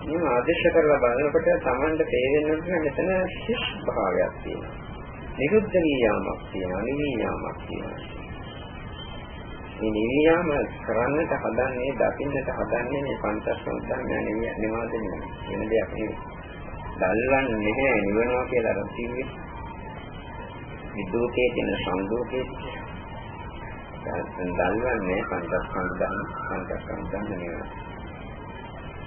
මේ ආදේශ කරලා බලනකොට Tamanට තේරෙන්නේ මෙතන ශිෂ් භාවයක් තියෙනවා. නිරුද්ධ නියාමක් තියෙනවා, නිවියාමක් තියෙනවා. මේ නිවියාම කරන්නට හදන්නේ, දකින්නට හදන්නේ මේ පංචස්කන්ධයන් නෙමෙයි වෙන දෙයක් නෙවෙයි. දල්ලන්නේ නැහැ නිවනවා කියලා අර කිව්වේ. විදෝකයේ තියෙන සංදෝකයේ දල්වන්නේ පංචස්කන්ධ ධර්ම පංචස්කන්ධ ධර්ම නෙවෙයි.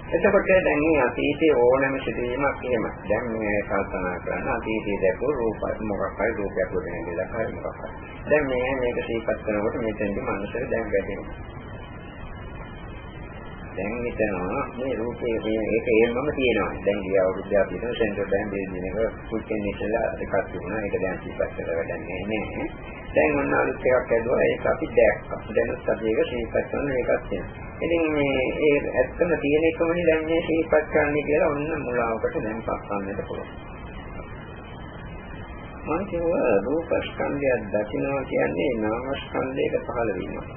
එතකොට දැන් මේ අතීතයේ ඕනෑම සිදුවීමක් එහෙම. දැන් මේ කල්පනා කරන අතීතයේ දැකපු රූපයක් මොකක් හරි රූපයක් වලින් ඉඳලා හරි මොකක් හරි. දැන් මේ මේක සිහිපත් කරනකොට මෙතෙන්දි මනසට දැන් වැටෙනවා. දැන් හිතනවා මේ රූපේ මේ ඒක එහෙමම තියෙනවා. දැන් ගිය අවුරුද්ද අපි හිතන සෙන්ටර් බෑන් බිල්ඩින් එක කුච්චෙන් ඉස්සලා එකක් තිබුණා. ඒක දැන් සිහිපත් කරලා වැඩන්නේ නැහැ. දැන් ඔන්න අලුත් එකක් ඇදුවා. ඒක අපි දැක්කා. දැනුත් අපි ඒක සිහිපත් කරන එකක් තියෙනවා. ඉතින් මේ ඒ ඇත්තම තියෙන එකමනේ දැන් මේ සිහිපත් කරන්නේ කියලා ඔන්න මුලාවකට දැන් පස්සන්නට පුළුවන්. මම කියුවා රූප ස්කන්ධය දකින්නවා කියන්නේ නාම ස්කන්ධයක පහළ වීමක්.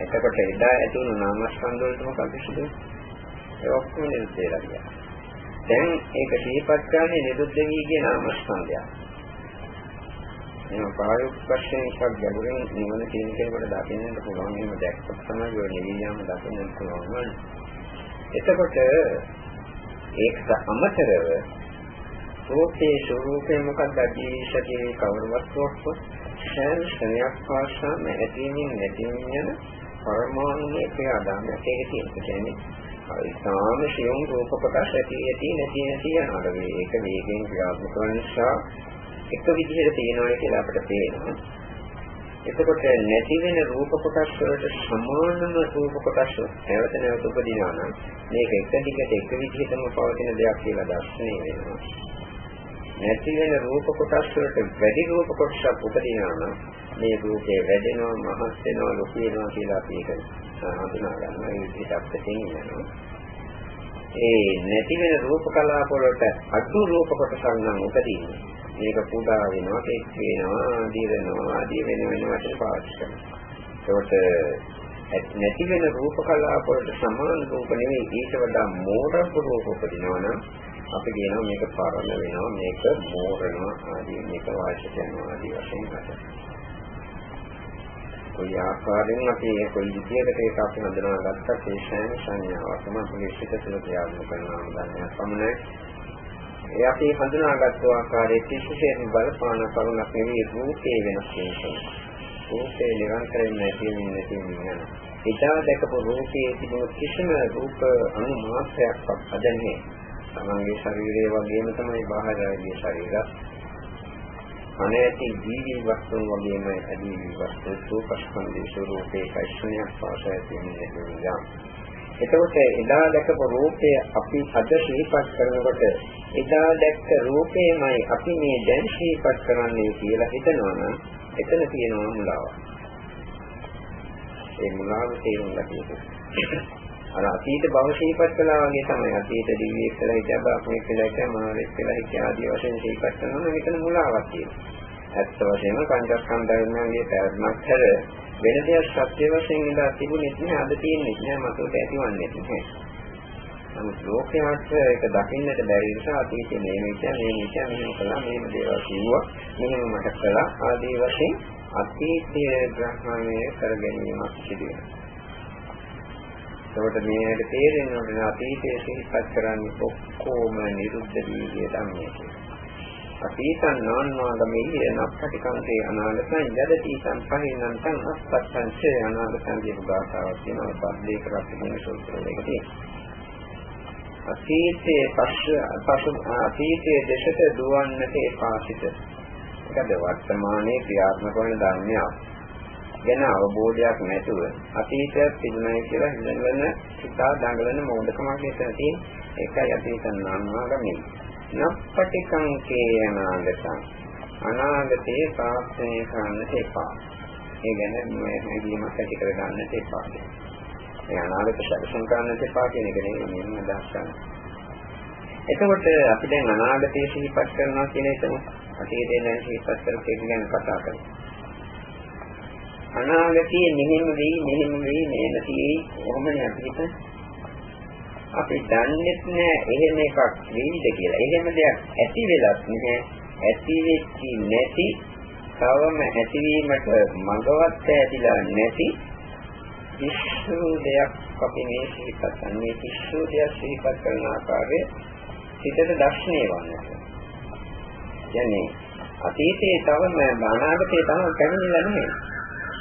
එතකොට එදා ඇතුණු නාමස්කන්ධ වලට මොකද සිදුවේ? ඒ ඔක්කොම නිරුද්ධ වෙලා ගියා. දැන් ඒක සිහිපත් කරන්නේ නිරුද්ධ වී ගිය නාමස්කන්ධය. මේ ප්‍රායෝගික වශයෙන් එකක් ගැඹුරින් නිවන තියෙන කෙනෙකුට දකින්නට පුළුවන් එහෙම දැක්කොත් තමයි ඔය නිවියාම දකින්නට පුළුවන් වන්නේ. එතකොට ඒකට අමතරව රූපේ ස්වરૂපේ මොකක්ද ජීවිතයේ කවර වස්තුවක් සෑම ක්ෂණයක් පාසාම ඇතිවීම නැතිවීම යන පරමාණුයේ ක්‍රියාදාමයක් ඒක තියෙනවා. කියන්නේ ඉතාම සියුම් රූප කොටස් ඇති ඇති නැති නැති යනවා. මේක වේගෙන් ක්‍රියාත්මක වන නිසා එක විදිහට තියෙනවා කියලා අපිට පේනවා. එතකොට නැති වෙන රූප කොටස් වලට සමානම රූප කොටස් නැවත නැවත උපදිනවා නම් මේක එක දිගට එක විදිහටම පවතින දෙයක් කියලා දැක්නේ වෙනවා. නැති වෙන රූප කොටස් වලට වැඩි රූප කොටසක් උපදිනවා නම් මේ රූපේ වැඩෙනවා මහත් වෙනවා ලොකු වෙනවා කියලා අපි ඒක හඳුනා ගන්නවා ඒ විදිහට අපිට තේරෙනවා ඒ නැති වෙන රූප කලාප වලට අතු රූප කොටසක් නම් උපදින්නේ මේක පුඩා වෙනවා කෙක් වෙනවා ආදී වෙනවා ආදී වෙන වෙන වශයෙන් පාවිච්චි කරනවා. ඒකට නැති වෙන රූප කලාප වලට සමාන රූප නෙවෙයි ඊට වඩා මෝඩ රූප උපදිනවා නම් අපි කියනවා මේක පරණ වෙනවා මේක මෝරනවා ආදී මේක වාසිත යනවා ආදී වශයෙන් හිතනවා කොයි ආකාරයෙන් අපි කොයි විදියකට ඒක අපි හඳුනා ගත්තත් ඒ සෑම සංඥාවකම අපේ සිත තුළ ක්‍රියාත්මක කරනවා. ගන්න පමණයි. ඒ අපි හඳුනාගත් ආකාරයේ කිසිසේත් බලපාන කරුණක් නෙවෙයි රූපේ වෙනස් වෙනවා. රූපේ නිරන්තරයෙන් නැතිවෙමින් නැතිවෙමින් යනවා. එදා දැකපු රූපයේ තිබුණු කිසිම රූප අණු මාත්‍රයක්වත් අදන්නේ. තමන්ගේ ශරීරය වගේම තමයි බාහිරයේ ශරීරය අනෑති ජීවී වස්තුන් වගේම අජීවී වස්තු සූපස්කන්ධේ ස්වરૂපේ කයිෂණයක් පාසා තියෙන්නේ නියම්. එතකොට එදා දැකපු රූපය අපි අද සිහිපත් කරනකොට එදා දැක්ක රූපේමයි අපි මේ දැන් සිහිපත් කරන්නේ කියලා හිතනවා නම් එතන තියෙනවා මුලාවක්. ඒ මුලාව තේරුම් ගන්න ඕනේ. අර අතීත භව ශීපත් කළා වගේ තමයි අතීත දිවියෙක් කියලා හිතබ අපේ කියලා හිතම මානෙක් කියලා හිත ආදී වශයෙන් ශීපත් කරනවා මෙතන මුලාවක් තියෙනවා. ඇත්ත වශයෙන්ම පංචස්කන්ධයන්ගේ පැවැත්මක් හැර වෙන දෙයක් සත්‍ය වශයෙන් ඉඳලා තිබුණේ නැහැ අද තියෙන්නේ නැහැ මතකට ඇතිවන්නේ නැහැ. නමුත් ලෝකයට ඒක දකින්නට බැරි නිසා අතීතයේ මේ විදිහ මේ විදිහ මෙහෙම කළා මෙහෙම දේවල් කිව්වා මෙහෙම මට කළා ආදී වශයෙන් අතීතයේ ග්‍රහණය කර ගැනීමක් සිදු වෙනවා. ඒකට මේකට තේරෙන්න ඕනේ අතීතයේ සිහිපත් කරන්නේ ඔක්කොම නිරුද්ධ වී ගිය ධර්මයේ. අතීතං නාන්වාගමෙහි නප්පටිකංකේ අනාගතං යදති සංපහිනං තං අස්සත්තං චේ අනාගතං කියන භාෂාවක් තියෙනවා පද්දේ කරත් කියන සූත්‍රයක තියෙනවා. අතීතයේ පස්ස පසු අතීතයේ දෙසට දුවන්නට එපාසිත. ඒකද වර්තමානයේ ක්‍රියාත්මක වන ධර්මයක්. ගැන අවබෝධයක් නැතුව අතීතයක් තිබුණයි කියලා හිතන සිතා දඟලන මොඩකමක් එතන තියෙන ඒකයි අතීත නාමගමී නප්පටිකං කේයනාගතං අනාගතේ ප්‍රාර්ථනය කරන්නට එපා. ඒ ගැන මේ හැඟීමක් ඇති කර ගන්නට එපා. ඒ අනාගත සැලසුම් කරන්නට එපා කියන එක නෙමෙයි මම අදහස් කරන්නේ. එතකොට අපි දැන් අනාගතයේ සිහිපත් කරනවා කියන එක අතීතයේ දැන් සිහිපත් කරලා ඒක ගැන කතා කරනවා අනාගතයේ මෙහෙම වෙයි මෙහෙම වෙයි මේක තියෙයි කොහොමද අපිට අපි දන්නේ නැහැ එහෙම එකක් වෙයිද කියලා. එහෙම දෙයක් ඇති වෙලත් නැහැ. ඇති වෙච්චි නැති තවම ඇතිවීමට මඟවත් ඇතිලා නැති කිසිදු දෙයක් අපි මේ සිහිපත් කරන්නේ කිසිදු දෙයක් සිහිපත් කරන ආකාරයේ හිතට දර්ශනය වන්නේ. කියන්නේ අතීතයේ තවම අනාගතයේ තවම පැමිණිලා නැහැ.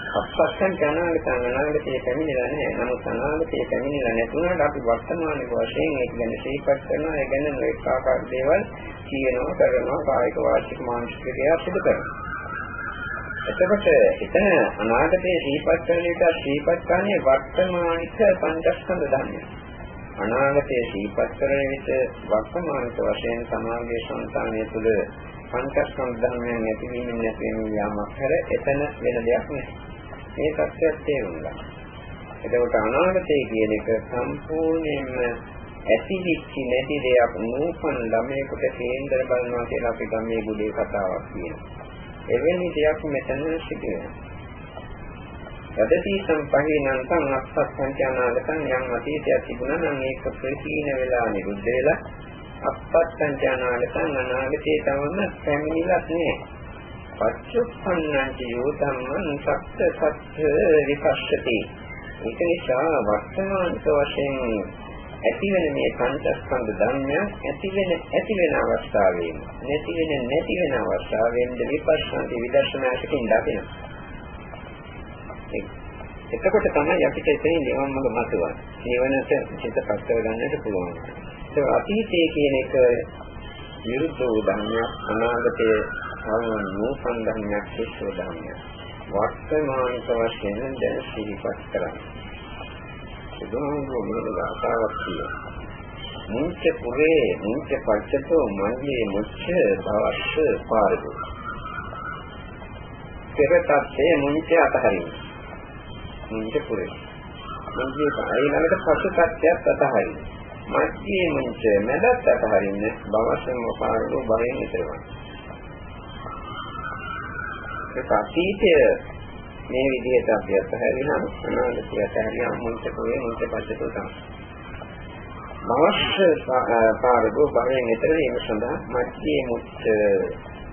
අපස්සන් අනාගතයන් අනාගතයේ පැමිණිලා නැහැ. නමුත් අනාගතයේ පැමිණිලා නැතුණාට අපි වර්තමාන වශයෙන් ඒක ගැන සිහිපත් කරනවා. ඒ ගැන නොඑක ආකාර දේවල් කියනවා, කරනවා, කායික වාචික මානසික දේවල් සිදු කරනවා. එතකොට එතන අනාගතයේ සිහිපත් කරන එක සිහිපත් කරන්නේ වර්තමානික පංචස්කන්ධ ධර්මයි. අනාගතයේ සිහිපත් කරන විට වර්තමානික වශයෙන් සමාගයේ సంతානය තුළ පංචස්කන්ධ ධර්මයන් නැතිවීම නැතිවීම යාමක් හැර එතන වෙන දෙයක් නැහැ. මේ සත්‍යයක් තේරුම් ගන්න. එතකොට අනාගතය කියන එක සම්පූර්ණයෙන්ම ඇතිවිච්ච නැති දෙයක් නූපන් ළමයෙකුට කේන්දර බලනවා කියලා අපි ගමේ ගුඩේ කතාවක් කියනවා. එවැනි දෙයක් මෙතන සිදු වෙනවා. යදති සම්පහිනං තං අස්සංචානාගතං යම් අතීතයක් තිබුණා නම් ඒක ප්‍රතිීන වෙලා නිරුද්ධ වෙලා අපස්සංචානාගතං අනාගතේ තමම පැමිණිලක් නෑ. පච්චුප්පන්නං චයෝ ධම්මං සත්‍ය සත්‍ය විපස්සති. ඒක නිසා වර්තමානික වශයෙන් ඇති වෙන මේ පංචස්කන්ධ ධර්මයන් ඇති වෙන ඇති වෙන අවස්ථාවෙම නැති වෙන නැති වෙන අවස්ථාවෙන් විපස්සනා විදර්ශනාකින් දකිනවා. එතකොට තමයි අපිට එතනින් නිවන් මඟ මතුවන්නේ. නිවනට චිතපත් කරගන්නට පුළුවන්. ඒක අතීතයේ කියන එක විරුද්ධ වූ ධර්මයක් අනාගතයේ සාමාන්‍ය නූපන් ධර්මයක් විශ්ව ධර්මයක්. වර්තමානික වශයෙන් දැන සිහිපත් කරන්නේ. බුදුහාමුදුරුවෝ මේක ගාථාවක් කියනවා. මුංච පුරේ මුංච පච්චතෝ මන්නේ මුච්ච භවස්ස පාරදෝ. පෙරතත්තේ මුංච අතහරින්න. මුංච පුරේ. මුංචේ ඊළඟට පසු තත්ත්වයක් අතහරින්න. මධ්‍යේ මුංච මැදත් අතහරින්න භවස්සම පාරදෝ භවෙන් ඉතරවන්න. ඒක අතීතයේ මේ විදිහට අපි අතහැරිනම් අනාගතය අතහැරියම මුංචකෝයේ මුංච පද්ධතිය තමයි. අවශ්‍ය පාරගෝ භවයෙන් ඈතර වීම සඳහා මධ්‍යයේ මුච්ච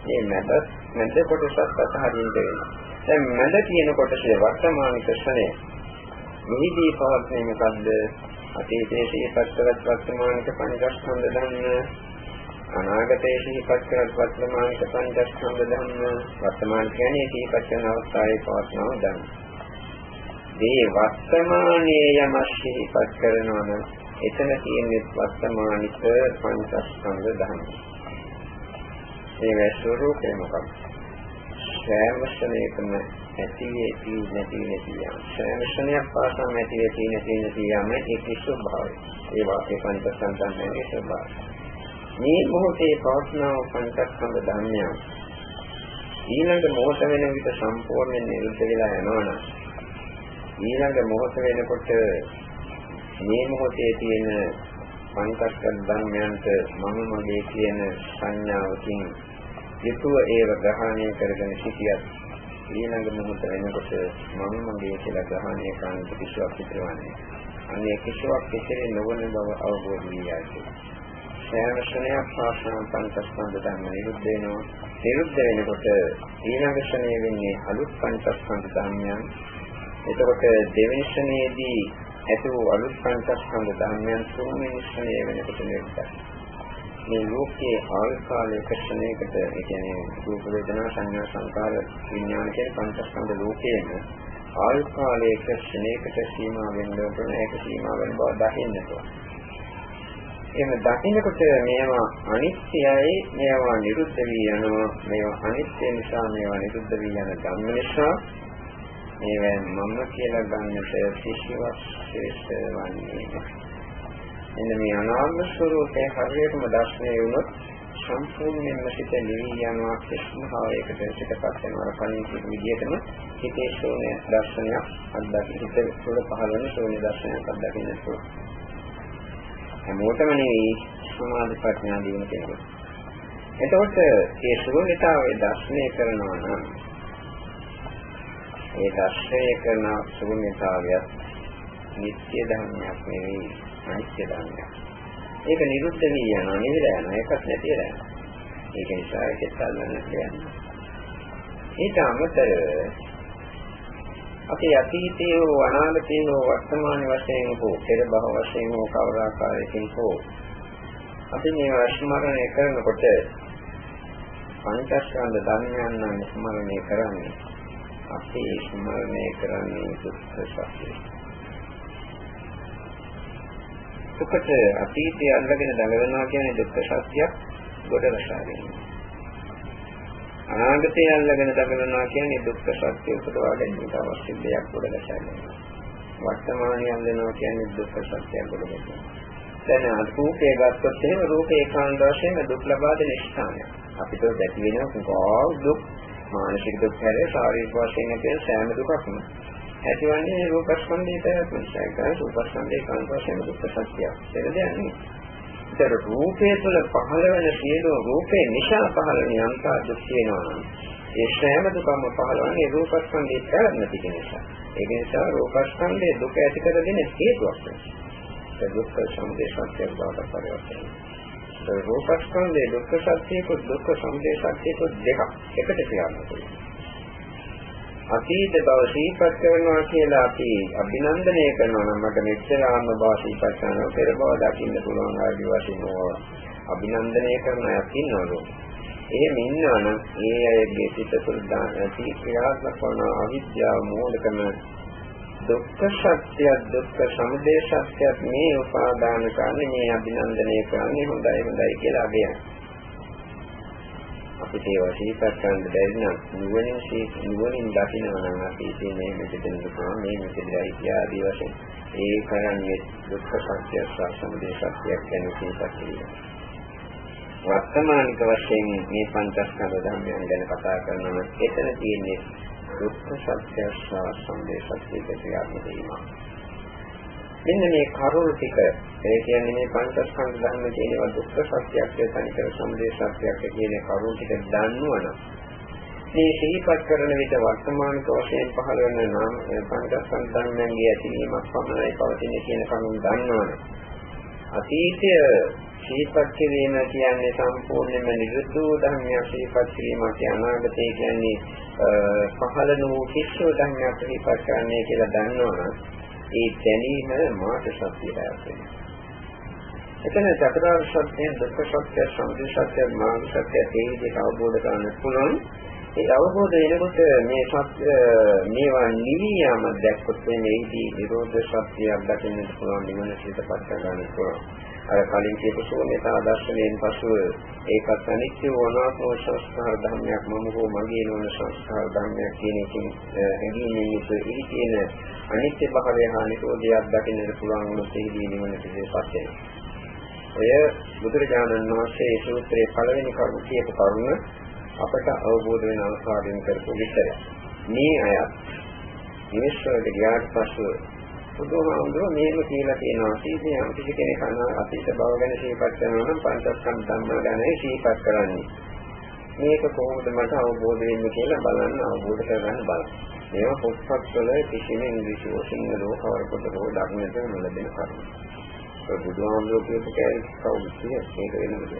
මේ මැද මැද කොටසත් අතහරින්න වෙනවා. දැන් මැද කියන කොටසේ වර්තමානික ශ්‍රණය. මෙහිදී පවත්න්නේ මොකද්ද? අතීතයේ සියපත් කරත් වර්තමානික පංචස්කන්ධ ධර්ම අනාගතයේ සිහිපත් කරන වර්තමානික පංචස්කන්ධ ධර්ම වර්තමාන කියන්නේ සිහිපත් කරන අවස්ථාවේ පවත්නව ධර්ම. මේ වර්තමානයේ යම සිහිපත් කරනවා නම් එතන තියෙන්නේ වර්තමානික පංචස්කන්ධ ධර්ම. මේ ස්වરૂපේ මොකක්ද? සෑම ශ්‍රණයකම ඇති ඇති නැති නැති යන සෑම ශ්‍රණයක් පාසම ඇති ඇති නැති නැති යන ඒකේ ස්වභාවය. ඒ වාක්‍ය පංචස්කන්ධ ධර්මයේ ස්වභාවය. මේ මොහොතේ පවස්නාව පංචස්කන්ධ ධර්මයන් ඊළඟ මොහොත වෙන විට සම්පූර්ණයෙන් නිරුද්ධ වෙලා යනවනම් ඊළඟ මොහොත වෙනකොට මේ මොහොතේ තියෙන පංචස්කන්ධ ධර්මයන්ට මම මගේ කියන සංඥාවකින් යුතුව ඒව ග්‍රහණය කරගෙන සිටියත් ඊළඟ මොහොත වෙනකොට මම මගේ කියලා ග්‍රහණය කරන්න කිසිවක් පිටවන්නේ. අනේ කිසිවක් ඉතිරි නොවන බව අවබෝධ වී යයි. සෑම ශ්‍රණයක් පාසන පංචස්කන්ධ ධර්ම නිරුද්ධ වෙනවා. නිරුද්ධ වෙනකොට ඊළඟ ශ්‍රණය වෙන්නේ අලුත් පංචස්කන්ධ ධර්මයන්. එතකොට දෙවෙනි ශ්‍රණයේදී ඇති වූ අලුත් පංචස්කන්ධ ධර්මයන් තුන්වෙනි ශ්‍රණය වෙනකොට නිරුද්ධයි. මේ ලෝකයේ ආල්කාලයක ශ්‍රණයකට ඒ කියන්නේ රූප වේදනා සංඥා සංකාර විඥාන කියන පංචස්කන්ධ ලෝකයේම ආල්කාලයක ශ්‍රණයකට සීමා වෙන්න ඕන ඒක සීමා වෙන බව දකින්නට ඕන. එහෙම දකින්නකොට මේවා අනිත්‍යයි මේවා නිරුද්ධ වී යනවා. මේවා අනිත්‍ය නිසා මේවා නිරුද්ධ වී යන ධම්ම නිසා මේවා මම කියලා ගන්නට කිසිවක් ශ්‍රේෂ්ඨ වන්නේ එන්න මේ අනාත්ම ස්වરૂපයේ හරියටම දැක්නේ වුණොත් සම්පූර්ණයෙන්ම සිත නිවි යනවා. කිසිමහාවයකට සිතපත් වෙනවා කලින් කිව්ව විදිහටම හිතේ ශෝණය දර්ශනයක් අත්දැකීම හිත තුළ පහළ වෙන ශෝණය දර්ශනයක් අත්දැකීම පුළුවන්. හැමෝටම නෙවෙයි සමාධි ප්‍රඥා දිනු කෙනෙකුට. එතකොට මේ ශූන්‍යතාවයේ දර්ශනය කරනවා නම් ඒ දර්ශනය කරන ශූන්‍යතාවයත් නිත්‍ය ධර්මයක් නෙවෙයි අනිත්‍ය ධර්මයක්. ඒක නිරුද්ධ වී යනවා නිවිලා යනවා ඒකත් නැතිලා යනවා. ඒක නිසා ඒකත් අල්ලන්න දෙයක්. ඊට අමතරව අපේ අතීතයේ හෝ අනාගතයේ හෝ වර්තමාන වශයෙන් හෝ පෙර භව වශයෙන් හෝ කවර ආකාරයකින් හෝ අපි මේ ස්මරණය කරනකොට පංචස්කන්ධ ධර්මයන් නම් ස්මරණය කරන්නේ අපි ස්මරණය කරන්නේ දුක්ඛ සත්‍යය. සුඛට අතීතය අල්ලගෙන දඟලනවා කියන්නේ දුක්ඛ සත්‍යයක් ගොඩ රසාගෙන. අනාගතය අල්ලගෙන දඟලනවා කියන්නේ දුක්ඛ සත්‍ය උපදවා ගැනීමට අවශ්‍ය දෙයක් ගොඩ රසාගෙන. වර්තමානයේ අල්ලනවා කියන්නේ දුක්ඛ සත්‍යයක් ගොඩ ගැනීම. දැන් රූපය ගත්තොත් එහෙම රූපේ ඒකාන්ත වශයෙන් දුක් ලබා දෙන ස්ථානයක්. අපිට දැකි වෙන කුකෝ දුක් මානසික දුක් හැරේ ශාරීරික වශයෙන් තියෙන සෑම දුකක්ම ඇතිවන්නේ රූපස්කන්ධයේ පැවැත්මයි. රූපස්කන්ධයේ ඒකාන්ත වශයෙන් දුක් සත්‍යයක්. ඒක දැනන්නේ. ඒතර රූපය තුළ පහළ වෙන සියලු රූපේ නිසා පහළ වෙන යම්තා දුක් වෙනවා. ඒ සෑම දුකම පහළවන්නේ රූපස්කන්ධයේ පැවැත්ම තිබෙන නිසා. ඒ නිසා රූපස්කන්ධයේ දුක ඇති කර දෙන හේතුවක් වෙනවා. දුක්ඛ සමුදය සත්‍යයක් බවට පරිවර්තනය. ඒ රූපස්කන්ධයේ දුක්ඛ සත්‍යයක දුක්ඛ සමුදය සත්‍යයක දෙකක් එකට ක්‍රියාත්මක වෙනවා. අතීත බව සිහිපත් කරනවා කියලා අපි අභිනන්දනය කරනවා නම් මට මෙච්චර ආත්ම භව සිහිපත් කරනවා පෙර බව දකින්න පුළුවන් ආදී වශයෙන් ඕවා අභිනන්දනය කරන අය ඉන්නවලු. එහෙම ඉන්නවනම් ඒ අයගේ සිත තුළ දාන ක්‍රියාත්මක වන අවිද්‍යාව මූලිකම දුක්ඛ සත්‍ය දුක්ඛ සමුදය සත්‍යත් මේ උපාදාන කරන්නේ මේ අභිනන්දනය කරන්නේ හොඳයි හොඳයි කියලා අගයන. අපිට ඒවා සිහිපත් කරන්න බැරි නම් නුවණින් නුවණින් දකිනවා නම් අපි මේ මෙතෙන් දුකා මේ මෙතෙන් ඉතිආදී වශයෙන් ඒ කරන්නේ දුක්ඛ සත්‍ය සහ සමුදය සත්‍යයක් ගැන සිහිපත් කිරීම. වර්තමානික වශයෙන් මේ පංචස්කන්ධ ධර්මයන් ගැන කතා කරනවා එතන තියෙන්නේ දුක්ඛ සත්‍ය සහ සමුදය සත්‍ය ක්‍රියාත්මක වීම. මෙන්න මේ කරුණු ටික. ඒ කියන්නේ මේ පංචස්කන්ධ ධර්ම කියනවා දුක්ඛ සත්‍යයක් තනිකර සමුදය සත්‍යයක් කියන කරුණු ටික දන්නවනම් මේ සිහිපත් කරන විට වර්තමානික වශයෙන් පහළ වෙන නාම පංචස්කන්ධ ධර්මයන්ගේ ඇතිවීමක් පමණයි පවතින කියන කරුණ දන්නවනම් අතීතය සිහිපත් කිරීම කියන්නේ සම්පූර්ණයෙන්ම නිරුද්ධ ධර්මයක් සිහිපත් කිරීම කියන අනාගතය කියන්නේ පහළ වූ කිසිම ධර්මයක් සිහිපත් කරන්නේ කියලා දන්නවනම් ඒ දැනීම මාත සත්‍යය වෙනවා. එතන චතුරාර්ය සත්‍ය, දුක්ඛ සත්‍ය, සමුදය සත්‍ය, මාර්ග සත්‍ය ඒ විදිහට අවබෝධ කරගන්න පුළුවන්. ඒ අවබෝධ වෙනකොට මේ සත්‍ය මේවා නිවියම දැක්කොත් මේදී නිරෝධ සත්‍යයක් දකින්නට පුළුවන් නිවන සිතපත් කරගන්න පුළුවන්. අර කලින් කියපු ශූන්‍යතා දර්ශනයෙන් පසුව ඒකත් අනිත්‍ය වනාත්ම සංස්කාර ධර්මයක් මම හෝ මගේ නොවන සංස්කාර ධර්මයක් කියන එකකින් හැඟීමෙන් යුතු ඉහි තියෙන අනිත්‍ය භාවය හා නිරෝධයක් දකින්නට පුළුවන් වුණොත් එහිදී නිවන පිළිපත් වෙනවා. ඔය බුදුරජාණන් වහන්සේ මේ සූත්‍රයේ පළවෙනි කරුණ කියපු කරුණ අපට අවබෝධ වෙන ආකාරයෙන් කරපු විතරයි. මේ අය මිනිස්සුන්ට ගියාට පස්සෙ බුදුහාමුදුරුවෝ මේක කියලා තියෙනවා සීතේ යම් කිසි කෙනෙක් අන අතීත බව ගැන සිහිපත් කරනවා නම් පංචස්කන්ධ ධර්ම ගැන සිහිපත් කරන්නේ. මේක කොහොමද මට අවබෝධ වෙන්නේ කියලා බලන්න අවබෝධ කරගන්න බලන්න. මේවා පොත්පත්වල කිසිම ඉංග්‍රීසි හෝ සිංහල හෝ කවර පොතකෝ දක්නට නොලැබෙන කරුණු. ඒ බුදුහාමුදුරුවෝ කියපු කැලේ කවුද කියන්නේ මේක වෙනවද?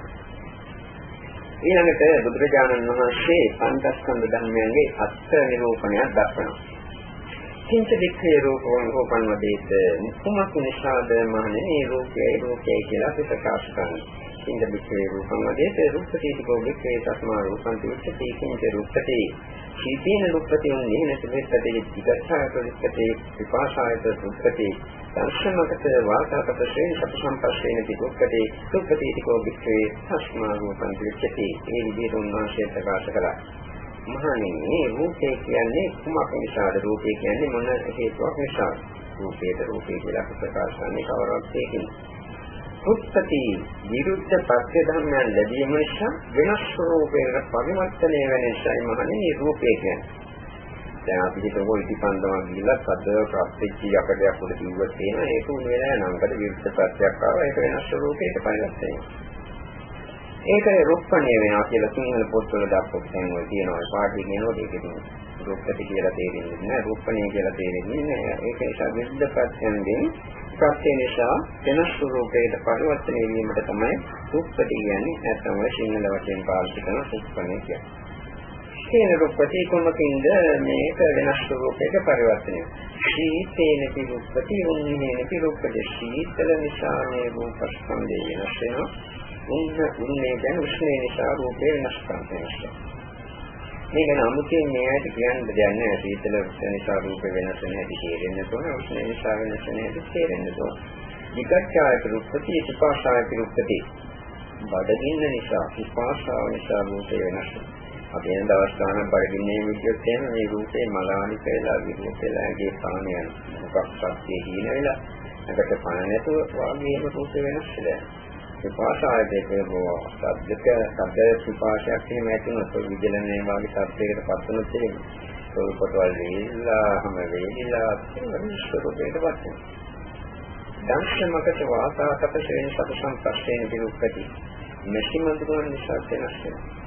ඊළඟට බුදුරජාණන් වහන්සේ පංචස්කන්ධ ධර්මයන්ගේ අත්‍ය නිරූපණයක් දක්වනවා. කිංච වික්ඛේ රූපං රූපං වදේත කුමක් නිසාද මහණෙනි? මේ රූපය රූපය කියලා අපි ප්‍රකාශ කරන්නේ කිංච වික්ඛේ රූපං වදේත රූපතිකෝ වික්ඛේ තස්මා රූපං තිච්ඡති කිංච රූපති. සීතේන රූපති උන්නේ නැතිවෙත්තේ විගච්ඡායත රූපති විපාශායත රූපති. දර්ශනකට වාසකට ශ්‍රේණ සම්පස්සේන තිරුප්පති රූපතිකෝ වික්ඛේ තස්මා රූපං තිච්ඡති ඒ විදිහට උන්වහන්සේ ප්‍රකාශ කළා. මහණෙනි රූපේ කියන්නේ කුමක් නිසාද? රූපේ කියන්නේ මොන හේතුවක් නිසාද? රූපේද රූපේ කියලා ප්‍රකාශ කරන්නේ කවරක් තේකින් උත්පත්ති විරුද්ධ පත්‍ය ධර්මයන් ලැබීම නිසා වෙනස් ස්වરૂපයකට පරිවර්තනය වෙන නිසායි මහණෙනි රූපේ කියන්නේ. දැන් අපි හිතමු ඉතිපන්දමක් ගිහිල්ලා සද්ද ප්‍රත්‍යක්ෂ යකඩයක් උඩ කිව්වොත් එහෙම ඒක උනේ නැහැ නම් මොකද විරුද්ධ ප්‍රත්‍යක් ආවා. ඒක වෙනස් ස්වરૂපයකට පරිවර්තනය වෙනවා. ඒක රුප්පණය වෙනවා කියලා සිංහල පොත්වල දක්වපු තැන් වල තියෙනවා. පාඩි කියනකොට ඒක ඉතින් රුප්පටි කියලා තේරෙන්නේ නැහැ. රුප්පණය කියලා තේරෙන්නේ නැහැ. ඒක නිසා විරුද්ධ ප්‍රත්‍යයෙන් ප්‍රත්‍ය නිසා වෙනස් ස්වරූපයකට පරිවර්තනය වීමට තමයි රුප්පටි කියන්නේ. නැත්නම් සිංහල වශයෙන් පාවිච්චි කරන රුප්පණය කියන්නේ. තේන රූපති කොමකින්ද මේක වෙනස් රූපයක පරිවර්තනය. ශීතේන පිරුප්පති උන්නේන පිරුප්පති ශීතල නිසා මේ රූපස්කන්ධය වෙනස් වෙනවා. උන්න උන්නේ දැන් උෂ්ණේ නිසා රූපේ වෙනස්කම් වෙනවා. මේක නමුතින් මෙයාට කියන්න දෙයක් නැහැ. සීතල නිසා රූපේ වෙනස් වෙන හැටි තේරෙන්න ඕන. උෂ්ණ නිසා වෙනස් වෙන හැටි තේරෙන්න ඕන. විකච්ඡායක රූපති, පිපාසායක රූපති. බඩගින්න නිසා, පිපාසාව නිසා රූපේ වෙනස් වෙනවා. අපි එන දවස් ගානක් බඩගින්නේ විදිහට එහෙම මේ රූපේ මලානි කියලා විදිහට වෙලාගේ පාන යන මොකක්වත් හීන වෙලා එකට පණ නැතුව වාගේම රූපේ වෙනස් වෙලා විපාසායතේ කියනවා සබ්දක සබ්ද විපාසයක් එහෙම ඇතිවෙන පොල් විදලන්නේ වාගේ සබ්දයකට පත් වෙන තේම පොල් කොටවල් වේලා හැම වේලිලා ස්වරූපයකට පත් වෙනවා දංශමකට වාසාකට ශ්‍රේණි සත සම්පස්සේන විරුක්කති මෙසිමඳුරන් නිසා වෙනස් වෙනවා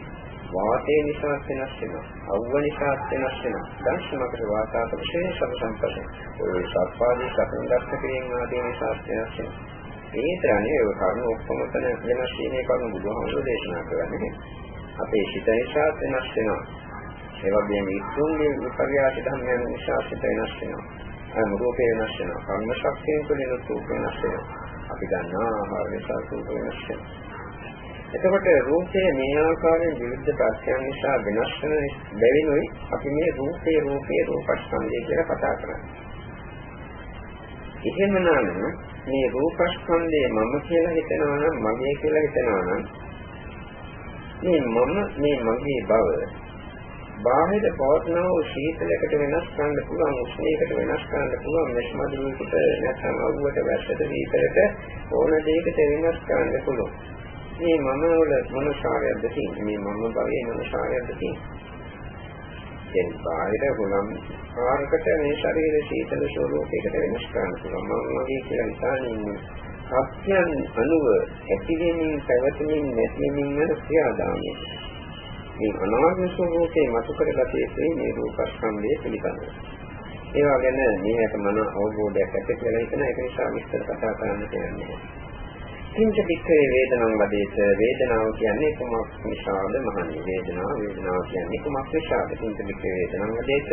වාතය නිසා වෙනස් වෙනවා. අවුව නිසා වෙනස් වෙනවා. දර්ශනකට වාතාවරණ ශ්‍රේණි සම සම්පතන. ඔය සත්පාදී සතුන්ගත කිරීම ආදී නිසා වෙනස් වෙනවා. ඒ තරනේ ඔය කරුණු ඔක්කොම තන වෙනස් වීමේ කරුණු බුදුහාමුදුරේ දේශනා කරන්නේ. අපේ සිත නිසා වෙනස් වෙනවා. ඒ වගේම ඉස්තුන්ගේ විපර්යාස ධර්මයන් නිසා සිත වෙනස් වෙනවා. අර රූපේ වෙනස් වෙනවා. කර්ම ශක්තියෙන් තුළින් රූප වෙනස් වෙනවා. අපි දන්නා ආහාර නිසා රූප වෙනස් වෙනවා. එතකොට රූපයේ මේ ආකාරයෙන් විවිධ ප්‍රත්‍යයන් නිසා වෙනස් වෙන බැවිනුයි අපි මේ රූපේ රූපේ රූපස්කන්ධය කියලා කතා කරන්නේ. එහෙමනම් මේ රූපස්කන්ධය මම කියලා හිතනවා නම් මගේ කියලා හිතනවා නම් මේ මම මේ මගේ බව බාහිර පවත්න වූ ශීතලයකට වෙනස් කරන්න පුළුවන් උෂ්ණයකට වෙනස් කරන්න පුළුවන් මෙස්මදුලකට නැත්නම් අවුවට වැස්සට දීපලට ඕන දෙයකට වෙනස් කරන්න පුළුවන්. මේ මම වල මනසාරයක්ද තියෙන්නේ? මේ මම භවයේ මනසාරයක්ද තියෙන්නේ? දැන් බාහිර හුලම් ආරකට මේ ශරීරයේ සීතල ස්වરૂපයකට වෙනස් කරන්න පුළුවන්. මම වගේ කියලා හිතාගෙන ඉන්නේ සත්‍යයන් අනුව ඇතිවෙමින් පැවතෙමින් නැතිවෙමින් යන ක්‍රියාදාමය. මේ අනාත්ම ස්වરૂපේ මතු කරගත යුත්තේ මේ රූපස්කන්ධය පිළිබඳව. ඒවා ගැන මේකට මන අවබෝධයක් ඇති කියලා හිතන ඒක නිසා විස්තර කතා කරන්න කියන්නේ කිංච පිටේ වේදනං වදේත. වේදනාව කියන්නේ කුමක් නිසාද? මහන්නේ වේදනාව වේදනාව කියන්නේ කුමක් නිසාද? කිංච පිටේ වේදනං වදේත.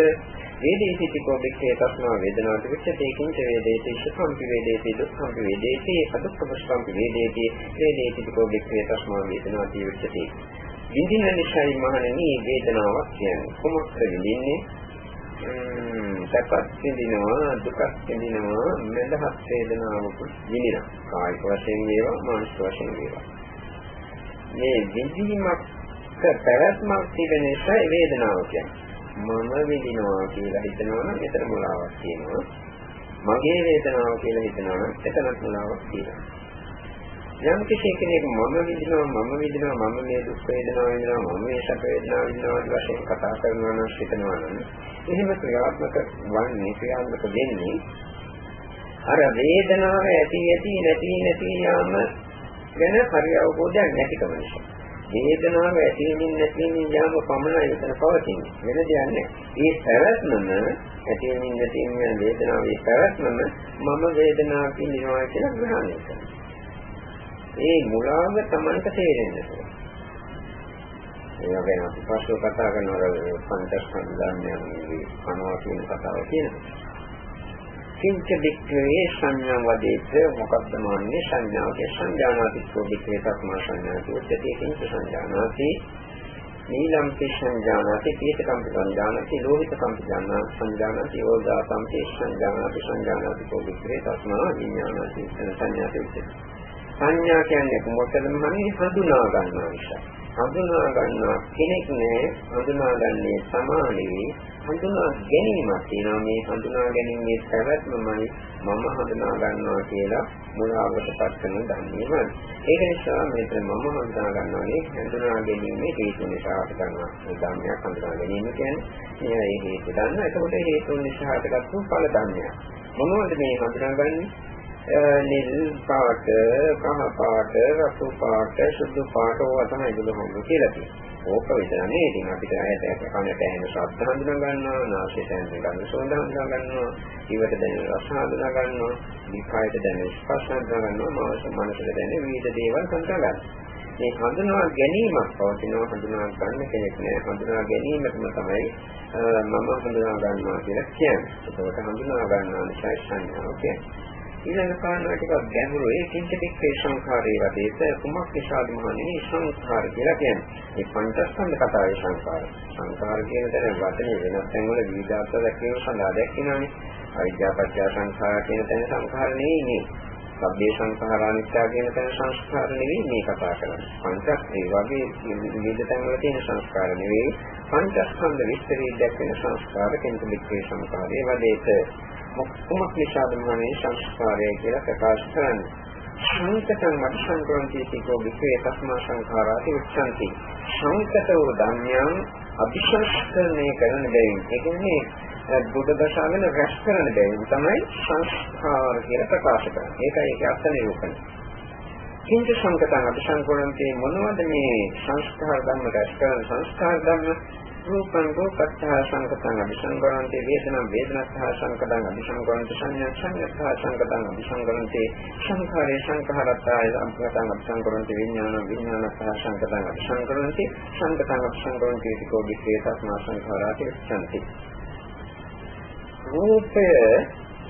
වේදේති තිකෝ පිටේ තස්මා වේදනාවට විච්ඡතේ කිංච වේදේති සුඛම්පි වේදේති දුක්ඛම්පි වේදේති අදුක්ඛමස්කම්පි වේදේති වේදේති තිකෝ පිටේ තස්මා වේදනාති විච්ඡතේ විඳින නිසයි මහන්නේ වේදනාවක් කියන්නේ. කුමක්ද විඳින්නේ? සැපත් විඳිනවා දුකත් විඳිනවා මඳහත් වේදනාවක විඳිනවා. කායික වශයෙන් වේවා මානසික වශයෙන් වේවා. මේ විඳීමක් පැවැත්මක් තිබෙන නිසා වේදනාව කියන්නේ. මම විඳිනවා කියලා හිතනවා නම් එතන මුලාවක් තියෙනවා. මගේ වේදනාව කියලා හිතනවා නම් එතනත් මුලාවක් තියෙනවා. යම් කිසි කෙනෙක් මම විඳිනවා මම විඳිනවා මම මේ දුක් වේදනාව විඳිනවා මම මේ සැප වේදනාව විඳිනවා වශයෙන් කතා කරනවා නම් හිතනවා නම් එහෙම ක්‍රියාත්මක වන්නේ ක්‍රියාත්මක වෙන්නේ අර වේදනාව ඇති ඇති නැති නැති යාම ගැන හරි අවබෝධයක් නැතිකම නිසා. වේදනාව ඇති වෙමින් නැති වෙමින් යාම පමණයි එතන පවතින්නේ. වෙන දෙයක් නැහැ. ඒ පැවැත්මම ඇති වෙමින් නැති වෙමින් වේදනාවේ පැවැත්මම මම වේදනාව පිළිනවා කියලා ග්‍රහණය කරනවා. ඒ මුලාව Tamanට තේරෙන්නේ නැහැ. ඒ වගේම අපි පස්සේ කතා කරනවා පංචස්කන්ධ ධර්මයන්ගේ අනවා කියන කතාව කියනවා. කිංච වික්‍රේ සංඥා වදේත මොකක්ද මාන්නේ සංඥාවේ සංඥානාති සෝබිකේ තස්මා සංඥාති උච්චතේ කිංච සංඥානාති නීලම් සංඥානාති පීතකම් සංඥානාති ලෝහිතකම් සංඥානාති යෝගා සම්පේ සංඥානාති සංඥානාති සෝබිකේ තස්මා විඥානාති සංඥාති උච්චතේ සංඥා කියන්නේ මොකද මන්නේ හඳුනා ගන්නවා නිසා හඳුනා ගන්නවා කෙනෙක් නෑ හඳුනාගන්නේ සමානයි. හඳුනා ගැනීමක් තියෙනවා. මේ හඳුනා ගැනීමේ පැවැත්මමයි මම හඳුනා ගන්නවා කියලා මුලාවටපත් කරන ධර්මයමයි ඒක නිසා මෙතන මම හඳුනා ගන්නවානේ හඳුනා ගැනීමේ හේතු නිසා හට ගන්නවා. මේ ධර්මයක් හඳුනා ගැනීම කියන්නේ මේ හේතු දන්න එතකොට හේතුන් නිසා හටගත්තු ඵල ධර්මයක්. මොනවද මේ හඳුනාගන්නේ නිල් පාට, කහ පාට, රතු පාට, සුදු පාට ඕවා තමයි බුදුහමෝ කියලා තියෙන්නේ. ඕක විතර නේ. ඉතින් අපිට ඇයට කනට ඇහෙන ශබ්ද හඳුනා ගන්නවා, නාසයට ඇහෙන ගඳ සුවඳ හඳුනා ගන්නවා, දිවට දැනෙන රස හඳුනා ගන්නවා, දිවකයට දැනෙන ස්පර්ශ හඳුනා ගන්නවා, මානස මනසට දැනෙන විවිධ දේවල් හඳුනා ගන්නවා. මේ හඳුනා ගැනීමක් පවතිනවා හඳුනා ගන්න කෙනෙක් නෑ හඳුනා ගැනීමටම තමයි මම හඳුනා ගන්නවා කියලා කියන්නේ. ඒකට හඳුනා ගන්නවා නිසා සංඥාව කියන්නේ. ඊළඟ කාරණා ටිකක් ගැඹුරු ඒ කිංචිතික්කේ සංඛාරයේ වදේත කුමක් නිසාද මහණෙනි සංඛාර කියලා කියන්නේ. මේ පංචස්කන්ධ කතාවේ සංඛාර. සංඛාර කියන තැන වචනේ වෙනස් තැන්වල විවිධාර්ථ දැක්වීම සඳහා දැක්වෙනානේ. අවිද්‍යාපත්‍ය සංඛාර කියන තැන සංඛාර නෙවෙයි සබ්බේ සංඛාරා නිත්‍යා කියන තැන සංස්කාර නෙවෙයි මේ කතා කරන්නේ. පංචස් ඒ වගේ විවිධ තැන්වල තියෙන සංස්කාර නෙවෙයි පංචස්කන්ධ විස්තරي දැක්වෙන සංස්කාර කෙන්තුලිකේ සංස්කාරයේ වදේට කොහොමද නිසාද මේ සංස්කාරය කියලා ප්‍රකාශ කරන්නේ. සංකතං වස්සංකරන්ති සිකෝ විසේ තස්මා සංඛාරාති උච්ඡන්ති. සංකතෝ ධම්මයන් අභිශස්කරණය කරන බැවින්. ඒ කියන්නේ බුද්ධ දශාවෙන් රැස් කරන බැවින් තමයි සංස්කාර කියලා ප්‍රකාශ කරන්නේ. ඒකයි ඒක අර්ථ නිරූපණය. කිංච සංකතං අபிසංකරණති මොනවද මේ සංස්කාර ධර්ම රැස් කරන සංස්කාර ධර්ම රූපං රූපස්තහ සංකතං අபிසංගරන්ති වේදනං වේදනස්තහ සංකතං අபிසංගරන්ති සංඥා සංඥාස්තහ සංකතං අபிසංගරන්ති සංඛාරේ සංඛාරත්තාය සංකතං අபிසංගරන්ති විඥානං විඥානස්තහ සංකතං අபிසංගරන්ති සංකතං අபிසංගරන්ති කෝ විශේෂස්මා සංඛාරාති සම්ති රූපය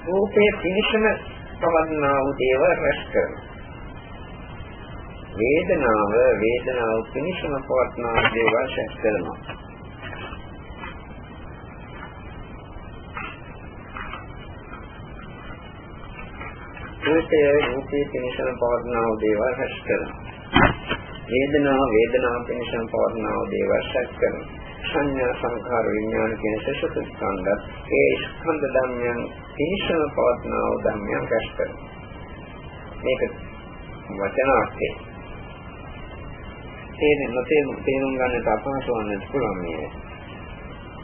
රූපයේ පිනිෂම පවන්නා වූ දේව රැස් කරනවා. වේදනාව වේදනාව පිනිෂම පවත්නා දේව රැස් කරනවා. රූපය රූපයේ පිනිෂම පවත්නා වූ දේවල් රැස් කරනවා. වේදනාව වේදනාව පිනිෂම පවත්නා වූ දේවල් රැස් කරනවා. සංඥා සංඛාර විඥාන කියන සසුත් ස්කන්ධත් ඒ ස්කන්ධ ධර්මයන් පිනිෂම පවත්නා වූ ධර්මයන් රැස් කරනවා. මේක වචනාර්ථය. තේරෙන නොතේරුම් තේරුම් ගන්නට අපහසු වන්නත් පුළුවන් මේ.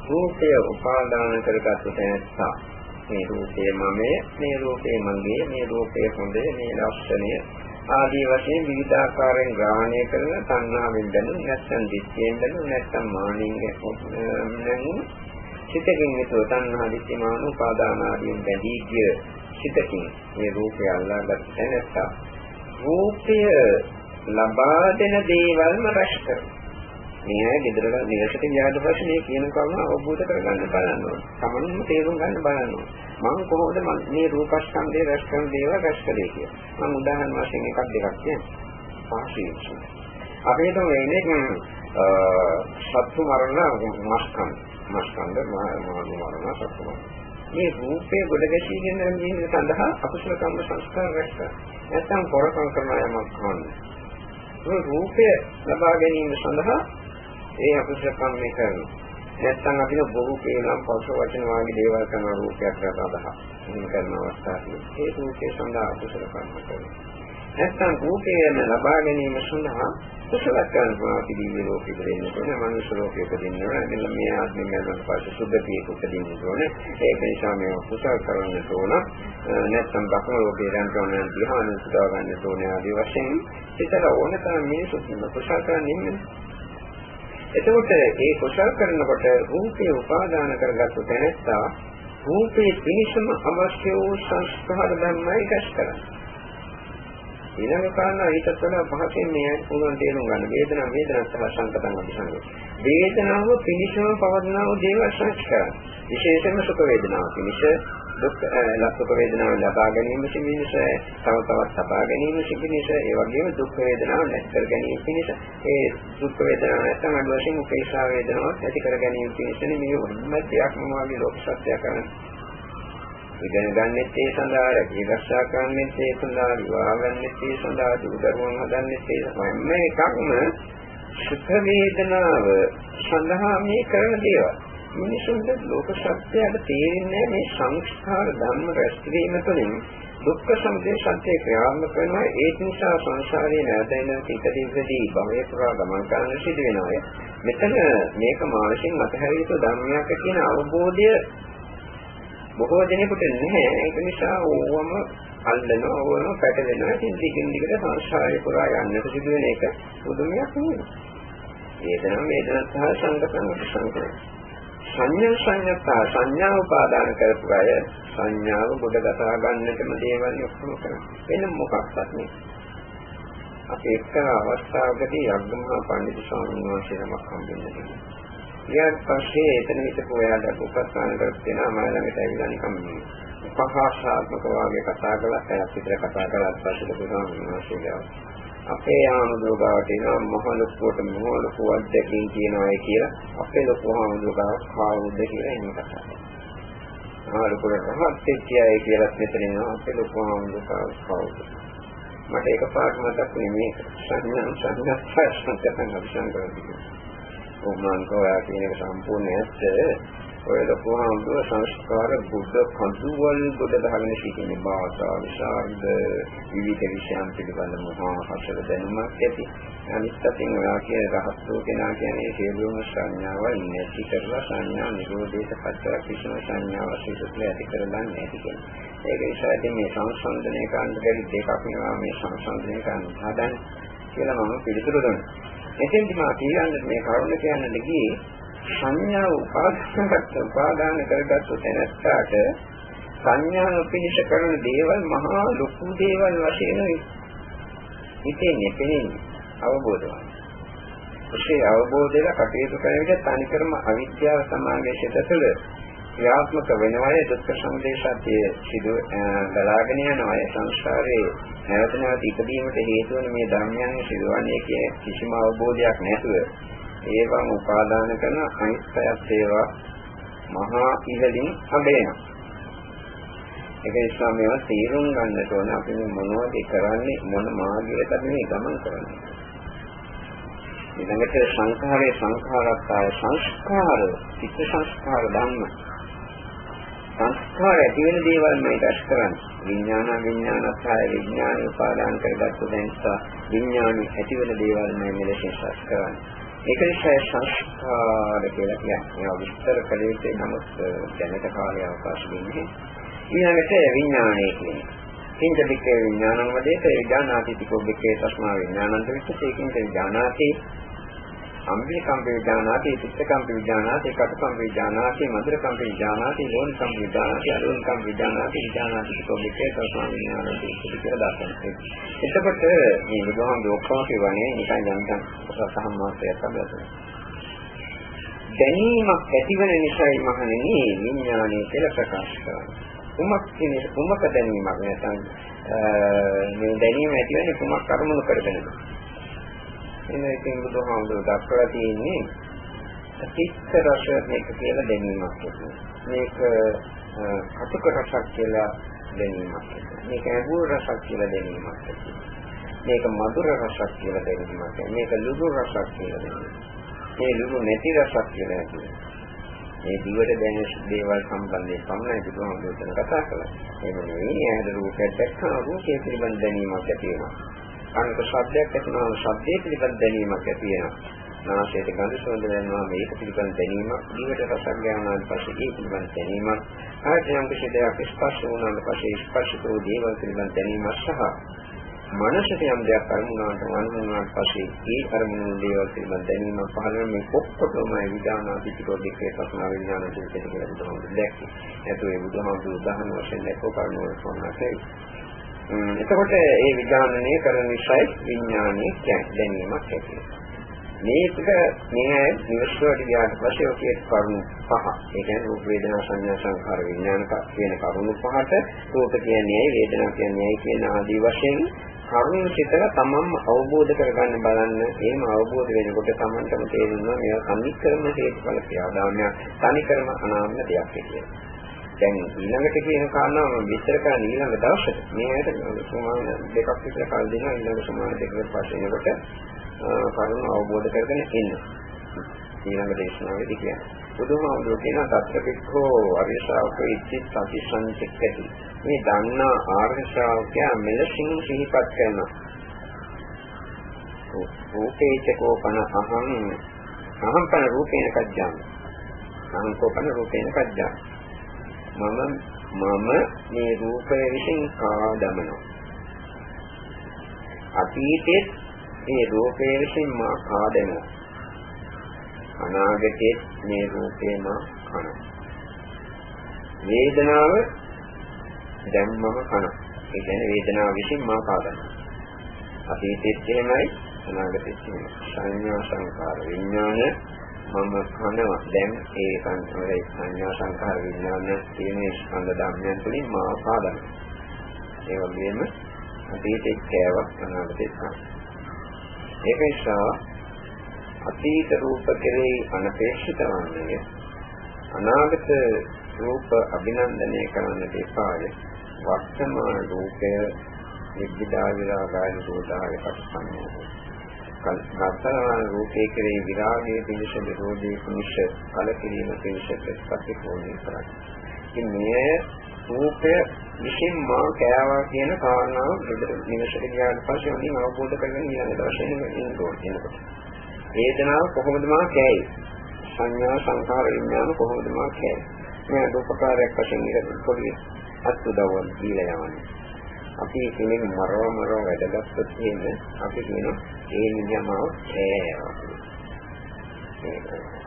රූපය උපාදාන කරගත්තු තැනත්තා මේ රූපය මමයේ මේ රූපය මගේ මේ රූපය හොඳේ මේ ලක්ෂණය ආදී වශයෙන් විවිධාකාරයෙන් ග්‍රහණය කරන සංඥාවෙන් දැනුම් නැත්නම් දිට්ඨියෙන් දැනුම් නැත්නම් මානින් දැනුම් සිතකින් යුතුව තණ්හා දිට්ඨිමාන උපාදාන ආදීන් බැඳී ගිය සිතකින් මේ රූපය අල්ලාගත් තැනත්තා. රූපය ලබා දෙන දේවල්ම රැස් කරනවා. මේ අය ගෙදර නිවසට ගියාට පස්සේ මේ කියන කරුණ අවබෝධ කරගන්න බලන්න ඕනේ. තමන්ම තේරුම් ගන්න බලන්න ඕනේ. මම කොහොමද මේ රූපස්කන්ධය රැස් කරන දේවල් රැස් කළේ කියලා. මම උදාහරණ වශයෙන් එකක් දෙකක් කියන්නේ. පාශීක්ෂණ. අපි හිතමු එන්නේ සත්තු මරණ මස්කම්. මස්කන්ධ මානව මරණ සත්තු මරණ. මේ රූපේ ගොඩ ගැසීගෙන යන සඳහා අකුසල කර්ම සංස්කාර රැස් කරනවා. නැත්නම් පොරකම් කරන යමක් කරනවා. මේ රූපය ලබා ගැනීම සඳහා ඒ අකුසල කර්මය කරනවා. නැත්තම් අපිට බොහෝ කේනම් පෞෂ වචන වාගේ දේවල් කරන රූපයක් රැඳහා. එහෙම කරන අවස්ථාවේ ඒ රූපේ සඳහා අකුසල කර්ම කරනවා. නැත්තම් රූපයෙන් ලබා ගැනීම සඳහා කුසල කරන පිළිවිල ලෝකෙ දෙන්න ඕනේ, මනුෂ්‍ය ලෝකෙ දෙන්න ඕනේ, මෙන්න මේ ආත්මය ගැන පස්සේ සුද්ධතියක උපදින්න ඕනේ. ඒක නිසා මේ කුසල කරන්න ඕන. නැත්තම් බකම ලෝකේ යන්න ඕනේ, ධ්‍යාන සුදා ගන්න ඕනේ ආදී වශයෙන් හිතලා ඕන තරම් මිනිස්සු කුසල කරන්නේ එතකොට ඒ කුසල් කරනකොට රූපේ උපාදාන කරගත්තු තැනැත්තා රූපේ පිනිසම අවශ්‍ය වූ සංස්කාර ධර්මයි කැස් කරන්නේ. ඊළඟ කාරණා ඊටත් වඩා පහසෙන් මේ පුළුවන් තේරුම් ගන්න. වේදනාව වේදනාව සහ සංකතං අபிසංගය. වේදනාව පිනිසම පවර්ණාව දේව සංස්කාර. විශේෂයෙන්ම සුඛ වේදනාව පිනිස දුක් ලක්ෂක වේදනාව ලබා ගැනීම පිණිස තව තවත් ලබා ගැනීම පිණිස ඒ වගේම දුක් වේදනාව නැති කර ගැනීම පිණිස ඒ දුක් වේදනාව නැත්නම් අඩු වශයෙන් උපේක්ෂා වේදනාවක් ඇති කර ගැනීම පිණිස මේ ඔන්න දෙයක් මොනවාගේ ලෝක සත්‍ය කරන්නේ ඉගෙන ගන්නෙත් ඒ සඳහා රැකීරක්ෂා කරන්නෙත් ඒ සඳහා විවාහ ගන්නෙත් ඒ සඳහා දුරුදරුවන් හදන්නෙත් ඒ හැම එකක්ම සුඛ වේදනාව සඳහා මේ කරන දේවල්. මිනිසුන්ට ලෝක සත්‍යයට තේරෙන්නේ මේ සංස්කාර ධර්ම රැස්වීම තුළින් දුක්ඛ සමුදය සත්‍ය ක්‍රියාත්මක වෙනවා ඒ නිසා සංසාරයේ නැවතෙන පිටදීදී භවයේ පුරා ගමන් කරන්න සිදු වෙනවා. මෙතන මේක මානසික මතහැරිය යුතු ධර්මයක් කියන අවබෝධය බොහෝ දෙනෙකුට නැහැ. ඒක නිසා ඕවම අල්ලනවා ඕවම පැටලෙනවා. ඉතින් දිගින් දිගට සංසාරේ පුරා යන්නට සිදු වෙන එක පුදුමයක් නෙවෙයි. වේදනාව වේදනාව සහ සංකප්පන සංකල්ප සංඥා සංයත්තා සංඥා උපාදාන කරපු අය සංඥාව ගොඩ ගසා ගන්නටම දේවල් ඔක්කොම කරනවා. වෙන මොකක්වත් නෙවෙයි. අපි එක්තරා අවස්ථාවකදී යග්ගමහා පඬිතු ස්වාමීන් වහන්සේ නමක් හම්බෙන්න ඊට පස්සේ එතන හිටපු එයාට උපස්ථාන කරගෙන මම ළඟට ඇවිල්ලා නිකන් උපහාසාත්මක වාගේ කතා කළා එයාත් විතර කතා කළා පස්සේ ලොකුම විනාශය අපේ ආමුදුරාවට එනවා මහ ලොකුවට මහ ලොකු අධ්‍යක්ෂින් කියනවායි කියලා අපේ ලොකු ආමුදුරාව කාවුද කියලා එන්නේ කතා කරනවා. මහ ලොකුවට රහත් එක්කයයි කියලා මෙතන එනවා අපේ ලොකු ආමුදුරාව කාවුද. මට එකපාරට මතක් වුණේ මේ සංඥා සංඥා සංකල්පන විශ්වාස කරන්නේ. ඕමං කෝයා කියන එක සම්පූර්ණ ඇත්ත ඔය ලොකුහාමුදුර සංස්කාර බුද්ධ කඳුවල් ගොඩ දාගෙන සිටින භාෂා විශාරද විවිධ විෂයන් පිළිබඳ මහා හසල දැනුමක් ඇති. අනිත් අතින් ඔයා කියන රහස්තු කෙනා කියන්නේ සියලුම සංඥාවල් නැති කරලා සංඥා නිරෝධයට පත්‍ර කිසිම සංඥාවක් සිදුත් ඇති කරගන්න නැති කියන්නේ. ඒක නිසා ඉතින් මේ සංසන්දනය කරන්න බැරි දෙකක් නෙවෙයි මේ සංසන්දනය කරන්න හදන්නේ කියලා මම පිළිතුරු දුන්නා. එතෙන්දි මා කියන්නේ මේ කරුණ කියන්නට ගියේ සංඥාව උපාදානගත උපාදාන කරගත්තු තැනට සංඥාව පිණිස කරන දේවල් මහා ලොකු දේවල් වශයෙන් හිතෙන්නේ පෙනෙන්නේ අවබෝධවයි. ඒ අවබෝධයල කටයුතු කරන විට තනිකරම අවිද්‍යාව සමාගයේ සිටතල ක්‍රියාත්මක වෙනවායේ දුක්ඛ සමුදයසත්‍ය සිදු බලාගෙන යනවා සංස්කාරයේ නැවත නැවත ඉදීමට හේතු වන මේ ධර්මයන් සිදුවන්නේ කිය කිසිම අවබෝධයක් නැතුව ඒවම උපාදාන කරන අනිත්‍යයත් ඒවා මහා ඉහළින් හඹේනවා. ඒක නිසා මේවා තීරුම් ගන්නට ඕන. අපි මොනවද කරන්නේ? මොන මාර්ගයකටද මේ ගමන් කරන්නේ. ඊළඟට සංඛාරයේ සංඛාරත්තාය සංස්කාර චිත්ත සංස්කාර ධම්ම. සංස්කාර ඇති වෙන දේවල් මේ දැස් කරන්නේ. විඥාන විඥානත්ය විඥාන උපාදාන කරගත්තු දැන්සා විඥාන ඇති වෙන දේවල් මේ මෙලෙස සංස්කාර කරන්නේ. ඒක නිසා සංස්කාර කියලා කියන්නේ. ඒවා විස්තර කළ යුත්තේ නමුත් දැනට කාලය අවකාශ දෙන්නේ. ඊළඟට විඥානය කියන්නේ. කිංච බික්කේ විඥානං වදේත විඥානාති තිකෝ බික්කේ තස්මා විඥානන්ත විච්ඡේකින් විඥානාති අම්බිකම් විඥානාති චිත්තකම් විඥානාති කටකම් විඥානාති මధుරකම් විඥානාති ලෝණකම් විඥානාති අලෝණකම් විඥානාති විඥානාති තිකෝ බික්කේ තස්මා විඥානන්ත කියලා දාපන්නේ. එතකොට මේ බුදුහාමුදුරුවෝ ඔක්කොම කියවනේ නිකන් යන්තම් සතහන් මාසයක් තමයි. දැනීමක් ඇතිවන නිසායි මහණෙනි විඥානය කියලා ප්‍රකාශ කරන්නේ. කුමක් කියන්නේ කුමක දැනීමක් නැත්නම් මේ දැනීම ඇති වෙන්නේ කුමක් කර්මණු කරගෙනද? එන එකෙන් බුදුහාමුදුරුවෝ දක්වලා තියෙන්නේ චිත්ත රස මේක කියලා දැනීමක් මේක කටුක රසක් කියලා දැනීමක් මේක ඇඹුරු රසක් කියලා දැනීමක් මේක මధుර රසක් කියලා දැනීමක් මේක ලුණු රසක් කියලා දැනීමක් මේ ලුණු නැති රසක් කියලා දැනීමක් මේ දිවට දැනෙන දේවල් සම්බන්ධයෙන් පමණයි බුදුහාමුදුරුවෝ කතා කළා. එහෙම නෙවෙයි ඇහැට රූපයක් දැක්කම රූපය පිළිබඳ දැනීමක් ඇති වෙනවා. අනික ශබ්දයක් ඇතිවෙනවා ශබ්දයේ පිළිබඳ දැනීමක් ඇති වෙනවා. නාසයට ගඳ සුවඳ දැනෙනවා මේක පිළිබඳ දැනීමක්. දිවට රසක් ගන්නාට පස්සේ ඒ පිළිබඳ දැනීමක්. ආයතනයක කිසි දෙයක් ස්පර්ශ වුණාට පස්සේ ස්පර්ශකෝ දේවල් පිළිබඳ දැනීමක් සහ මනසට යම් දෙයක් අරමුණාට වන්නුනාට පස්සේ ඒ අරමුණු දේවල් පිළිබඳ දැනීමක් පහළ වෙන මේ ඔක්කොටම විඥාන පිටිකෝ දෙකේ සත්‍නා විඥාන දෙකේ කියලා බුදුහාමුදුරුවෝ දැක්කේ. ඒත් ඒ බුදුහාමුදුරුවෝ උදාහරණ වශයෙන් දැක්කෝ කරුණු වල එතකොට ඒ විඥානනය කරන නිසායි විඥානය දැනීමක් ඇති මේක මේ නිවස්වලට ගියාට පස්සේ ඔකේ කරුණු පහ. ඒ කියන්නේ රූප වේදනා සංඥා සංඛාර විඥාන කියන කරුණු පහට රූප කියන්නේ වේදනා කියන්නේ කියන ආදී වශයෙන් කරුණු සිතල තමන්ම අවබෝධ කරගන්න බලන්න. එහෙම අවබෝධ වෙනකොට තමන්ටම තේරෙනවා මේවා සම්නික්‍රම හේතුඵල ක්‍රියාදාමයක් තනිකරම අනාත්ම දෙයක් කියලා. දැන් ඊළඟට කියන කාරණාව මම විස්තර කරන්න ඊළඟ දවසට මේ ඇයට සමාන දෙකක් විතර කල් දෙනවා ඊළඟ සමාන දෙකකට පස්සේ එනකොට කරුණ අවබෝධ කරගෙන එන්න. ඊළඟ දේශනාවේදී කියන්නේ බුදුහාමුදුරුවෝ කියන දත්තපික්ඛෝ අරිය ශ්‍රාවකෝ ඉච්ඡිත් සතිසංචිත්තති. මේ දන්නා ආර්ය ශ්‍රාවකයා මෙලසින් සිහිපත් කරනවා. රූපේචකෝ පන අහං අහං පන රූපේන කච්ඡාමි. අහං කෝපන රූපේන කච්ඡාමි. මම මම මේ රූපය විසින් කා දමනවා. අතීතෙත් මේ රූපය විසින් මා කා දමනවා. අනාගතෙත් මේ රූපේ මා කනවා. වේදනාව දැන් මම කනවා. ඒ කියන්නේ වේදනාව විසින් මා කා දමනවා. අතීතෙත් එහෙමයි අනාගතෙත් එහෙමයි. සංඥා සංකාර විඥාන මම කනවා දැන් ඒ සංස්කාරය සංඥා සංකාර විඥාන කියන ස්කන්ධ ධර්මයන් තුළින් මාව පාදන්න. ඒ වගේම අතීතේ කෑවක් අනාගතේ කනවා. ඒක නිසා අතීත රූප කෙරෙහි අනපේක්ෂිත වන්නේ අනාගත රූප අභිනන්දනය කරන්නට එපාය. වර්තමාන රූපය නිබ්බිදා විරාගාය රෝධාය පස්සන්නෝ. වර්තමාන රූපයේ කෙරෙහි විරාගයේ පිණිස නිරෝධයේ පිණිස කලකිරීම පිණිස ප්‍රතිපෝණය කරයි. ඉතින් මේ රූපය විසින් මා කෑවා කියන කාරණාව නිවසට ගියාට පස්සේ උනින් අවබෝධ කරගෙන ඊළඟ වශයෙන් ඉන්න ඕනේ. වේදනාව කොහොමද මා කෑවේ? සංඥා සංකාර විඥාන කොහොමද මා කෑවේ? මේ දුක්ඛකාරයක් වශයෙන් ඉර පොඩි අත්දවල් දීලා යවන්නේ. අපි කෙනෙක් මරව මරව වැඩගත්තොත් කියන්නේ අපි කියන ඒ නියමාව ඒවා.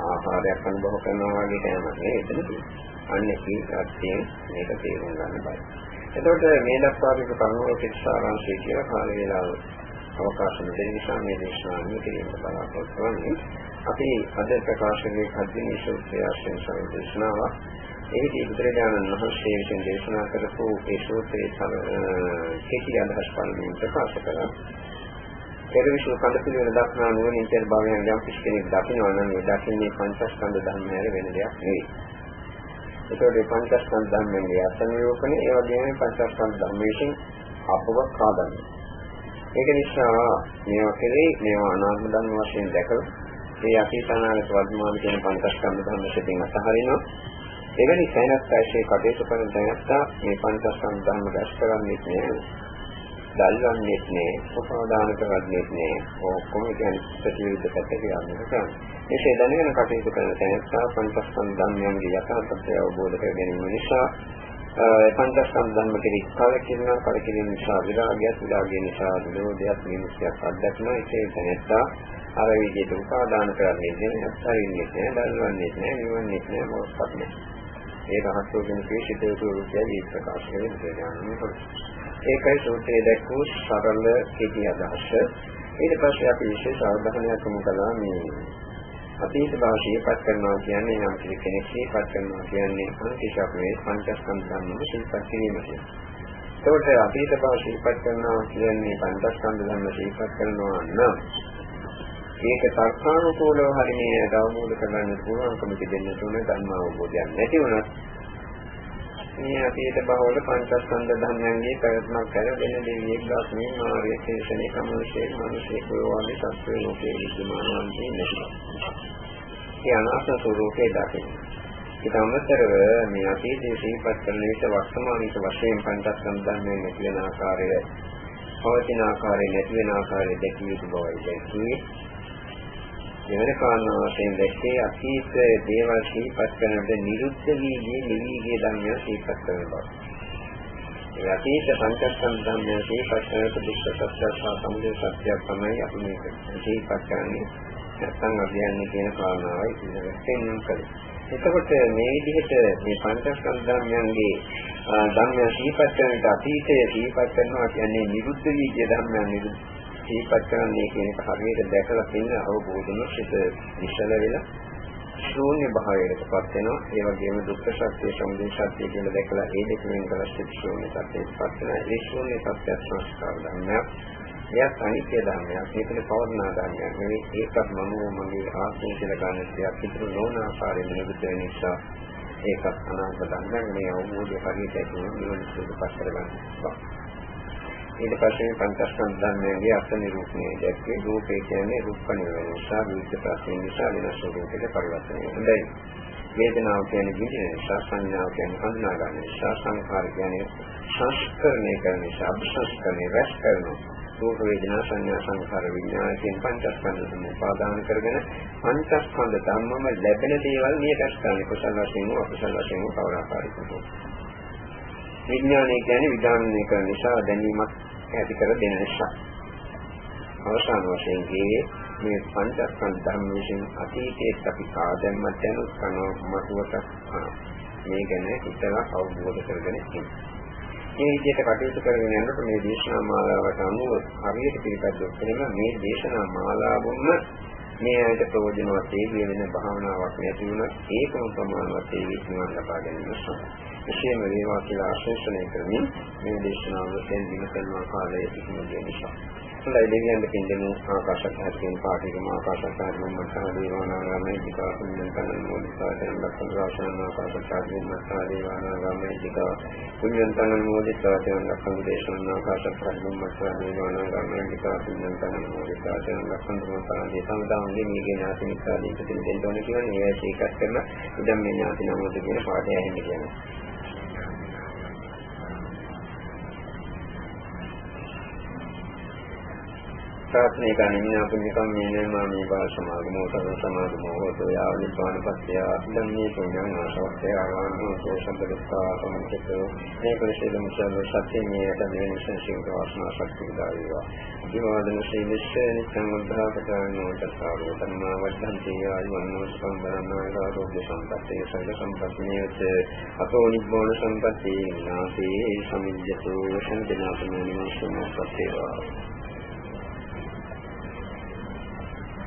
ආහාරයක් අනුභව කරනවා වගේ තමයි මේ එතන තියෙන්නේ. අන්න ඒ සත්‍යයෙන් මේක තේරුම් ගන්න බෑ. එතකොට මේ දක්වා අපි කරුණු පිටසාරාංශය කියලා කාල වේලාව අවකාශ දෙන්න නිසා මේ දේශනාව කිරීමට බලාපොරොත්තු වෙන්නේ. අපි අද ප්‍රකාශනයේ කද්දිනී සූත්‍රය ආශ්‍රයෙන් සම්දේශනාවක් එහිදී බුදුරජාණන් වහන්සේ විසින් දේශනා කරපු ඒ සූත්‍රයේ කෙටි අදහස් පරිදි ප්‍රකාශ කළා. පෙරවිසු කඳ පිළිවෙල දක්නා නුවණින් කියන භාවයන් යම් කිසි කෙනෙක් දකිනවා නම් ඒ දකින්නේ පංචස්කන්ධ ධර්මයල වෙන දෙයක් නෙවෙයි. ඒකෝට මේ පංචස්කන්ධ ධර්මයේ අසනිරූපණය ඒ වගේම පංචස්කන්ධ ධර්ම විසින් අපව කාදන්නේ. ඒක නිසා මේවා කෙරේ මේවා අනාත්ම ධර්ම වශයෙන් දැකලා ඒ අතීත අනාගත වර්තමාන කියන පංචස්කන්ධ ධර්ම දෙකෙන් අතහරිනවා. එවැනි සයනත් ඇසේ කටයුතු කරන දැනත්තා මේ පංචස්කන්ධ ධර්ම දැස් කරන්නේ නැහැ. දල්වන්නේ නැහැ, උපවදාන කරන්නේ නැහැ. ඔක්කොම කියන්නේ ප්‍රතිවිරුද්ධ පැත්තට යන්නේ නැහැ. එසේ දැනගෙන කටයුතු කරන දැනත්තා පංචස්කන්ධ ධර්මයන්ගේ යථාර්ථය අවබෝධ කර ගැනීම නිසා පංචස්කන්ධ ධර්ම කෙරෙහි කලකිරීම කලකිරීම නිසා විරාගයත් විරාගය නිසා නිරෝධයත් නිමිතියක් අත්දැකීම ඒකේ දැනත්තා අර විදිහට උපාදාන කරන්නේ නැහැ, අත්හරින්නේ නැහැ, දල්වන්නේ නැහැ, නිවන්නේ නැහැ මොකක්වත් නැහැ. ඒ රහස්ව වෙන පිළිසිතේ රූපයයි ප්‍රකාශ වෙන්නේ ඒකයි සූත්‍රයේ දැක්වූ සරල කෙටි අදහස. ඊට පස්සේ අපි විශේෂ අවධානයක් යොමු කළා මේ අතීත භාෂිතපත් කරනවා කියන්නේ යම් කෙනෙක් සිහිපත් කරනවා කියන්නේ අනිතිශක් වේ පංචස්කන්ධ ධර්ම සිහිපත් කිරීම කියන්නේ. ඒකට අතීත භාෂිතපත් කරනවා කියන්නේ පංචස්කන්ධ ධර්ම සිහිපත් කරනවා නම් ඒක තර්කානුකූලව හරි මේ අවබෝධ කරගන්න පුළුවන්කම දෙන්න තුන ධර්ම අවබෝධයක් නැති වුණත් මේ අතීත බහවල පංචස්කන්ධ ධර්මයන්ගේ ප්‍රයත්නක් කර වෙන දෙවියෙක් ගාස්මී මාර්ගයේ තේසනේ කමෝෂේ මිනිසේ කෝවාලි සත්‍ය ලෝකේ විද්‍යමාන වන්නේ නැහැ. ඒ අනාත්ම ස්වરૂපේ දකින්න. ඊට අමතරව මේ අතීතයේ සිහිපත් කරන විට වර්තමානික වශයෙන් පංචස්කන්ධ ධර්මයන් නැති වෙන ආකාරය පවතින ආකාරය නැති වෙන ආකාරය දැකිය යුතු බවයි දැක්කේ. දෙවන කාරණා වශයෙන් දැක්කේ අතීත දේවල් සිහිපත් කරනද නිරුද්ධ වී ගිය නිවි ගිය ධර්මයන් සිහිපත් කරන බව. ඒ අතීත පංචස්කන්ධ ධර්මයන් සිහිපත් කරනකොට දුක්ඛ සත්‍ය සහ සමුදය සත්‍ය තමයි අපි මේක සිහිපත් කරන්නේ. නැත්නම් අභියන්නේ කියන කාරණාවයි ඉතින් කළේ. එතකොට මේ විදිහට මේ පංචස්කන්ධ ධර්මයන්ගේ ධර්මයන් සිහිපත් කරනට අතීතයේ සිහිපත් කරනවා කියන්නේ නිරුද්ධ වී ගිය ධර්මයන් නිරුද්ධ සිහිපත් කරන්නේ කියන එක හරියට දැකලා ඉන්න අවබෝධන සිත විශ්ල වෙලා ශූන්‍ය භාවයකටපත් වෙනවා. ඒ වගේම දුක්ඛ සත්‍ය, සමුදය සත්‍ය කියලා දැකලා ඒ දෙකෙන් කළ සිත් ශූන්‍ය සත්‍යයටපත් වෙනවා. ඒ ශූන්‍ය සත්‍ය සංස්කාර ධර්මයක්. එයත් අනිත්‍ය ධර්මයක්. මේකේ පවර්ණා ධර්මයක්. නෙවෙයි ඒකත් මම මගේ ආත්මය කියලා ගන්න දෙයක් ඉතුරු නොවන ආකාරයෙන් නිරුද්ධ වෙන නිසා ඒකත් අනාත්ම ධර්මයක්. මේ අවබෝධය හරියට ඇති වෙන නිවන සුදුපත් කරගන්න. ඊට පස්සේ පංචස්කන්ධ ධර්මයේ අර්ථ නිරූපණය දැක්කේ රූපේ කියන්නේ රූපණ වෙන නිසා විවිධ ප්‍රශ්න නිසා වෙනස් ස්වරූපයකට පරිවර්තනය වෙනවා. වේදනාව කියන්නේ විඳින නිසා සංඥාව කියන්නේ හඳුනා ගන්න නිසා සංඛාර කියන්නේ සංස්කරණය කරන නිසා අභිසංස්කරණය රැස් කරනවා. රූප වේදනා සංඥා සංඛාර විඥාන කියන පංචස්කන්ධ ධර්ම උපාදාන කරගෙන පංචස්කන්ධ ධර්මම ලැබෙන දේවල් නියතස් කරන්නේ කුසල වශයෙන් අකුසල වශයෙන් කවර ආකාරයකට. විඥානය කියන්නේ විධානය කරන නිසා දැනීමක් ඇති කර දෙන නිසා. අවසාන වශයෙන් මේ පංචස්කන්ධ ධර්ම විසින් අතීතයේ අපි කාදැම්ම දැනුත් කනවා මතුවට මේ ගැන හිතලා අවබෝධ කරගෙන ඉන්න. මේ විදිහට කටයුතු කරගෙන යනකොට මේ දේශනා මාලාවට අනුව හරියට පිළිපැද්දොත් එනවා මේ දේශනා මාලාවම මේ ඇයිට ප්‍රයෝජනවත් ඒ වෙන භාවනාවක් නැති වුණත් ඒකම ප්‍රමාණවත් ඒ විශ්වාස ලබා ගැනීම සඳහා. විශේෂම වේවා කියලා ආශිර්වාදනය කරමින් මේ දේශනාව දෙන් දින කරන කාලයේ සිටින නිසා. හොඳයි දෙවියන්ට පින්දෙමු ආකාශත් කියන පාටිකම ආකාශත් හරිම මත දේවානාගාමයේ දිකා පුණ්‍යන් කනන් මොදිතාවෙන් ලක්ෂණ රාශන ආකාශත් හරිම මත දේවානාගාමයේ දිකා පුණ්‍යන් කනන් මොදිතාවෙන් ලක්ෂණ දේශන ආකාශත් හරිම මත දේවානාගාමයේ දිකා පුණ්‍යන් කනන් මොදිතාවෙන් ලක්ෂණ මොතාදී සමදාන්ගේ මේකේ නාතිනිකාදී පිටින් දෙන්න ඕන කියන්නේ ඒ ඒකත් කරන ඉදම් මේ නාති නමෝද කියන පාඩය ඇහෙන්න කියනවා ප්‍රාර්ථනා කරන්නේ පුණ්‍යකම් මේ මාමී බා සමාගමෝ තන සමාගමෝ හොතෝ යාව නිපාන පත්‍ය ධම්මේ පුණ්‍යං ආශෝක්තය ආවානෝ සම්පදස්සා සම්චිතෝ මේ කුලශීලම සම්ම සත්‍යමේ තමයි නිසංසික වාසනා ශක්තිය දාවේවා විවාදන ශීලස්සේ නිසංගද්ධාපතානෝ තස්සාරෝ ධම්මා වද්ධන්ති. ආයුවන්නෝ සම්බරණෝ ආරෝග්‍ය සම්පත්තේ සෛල සම්පත්තියේත අතෝ නිබ්බෝන සම්පත්තියේ නාසේ සමිජ්ජතෝ සංජනාතමෝ නිමස්සමෝ සත්‍යවා.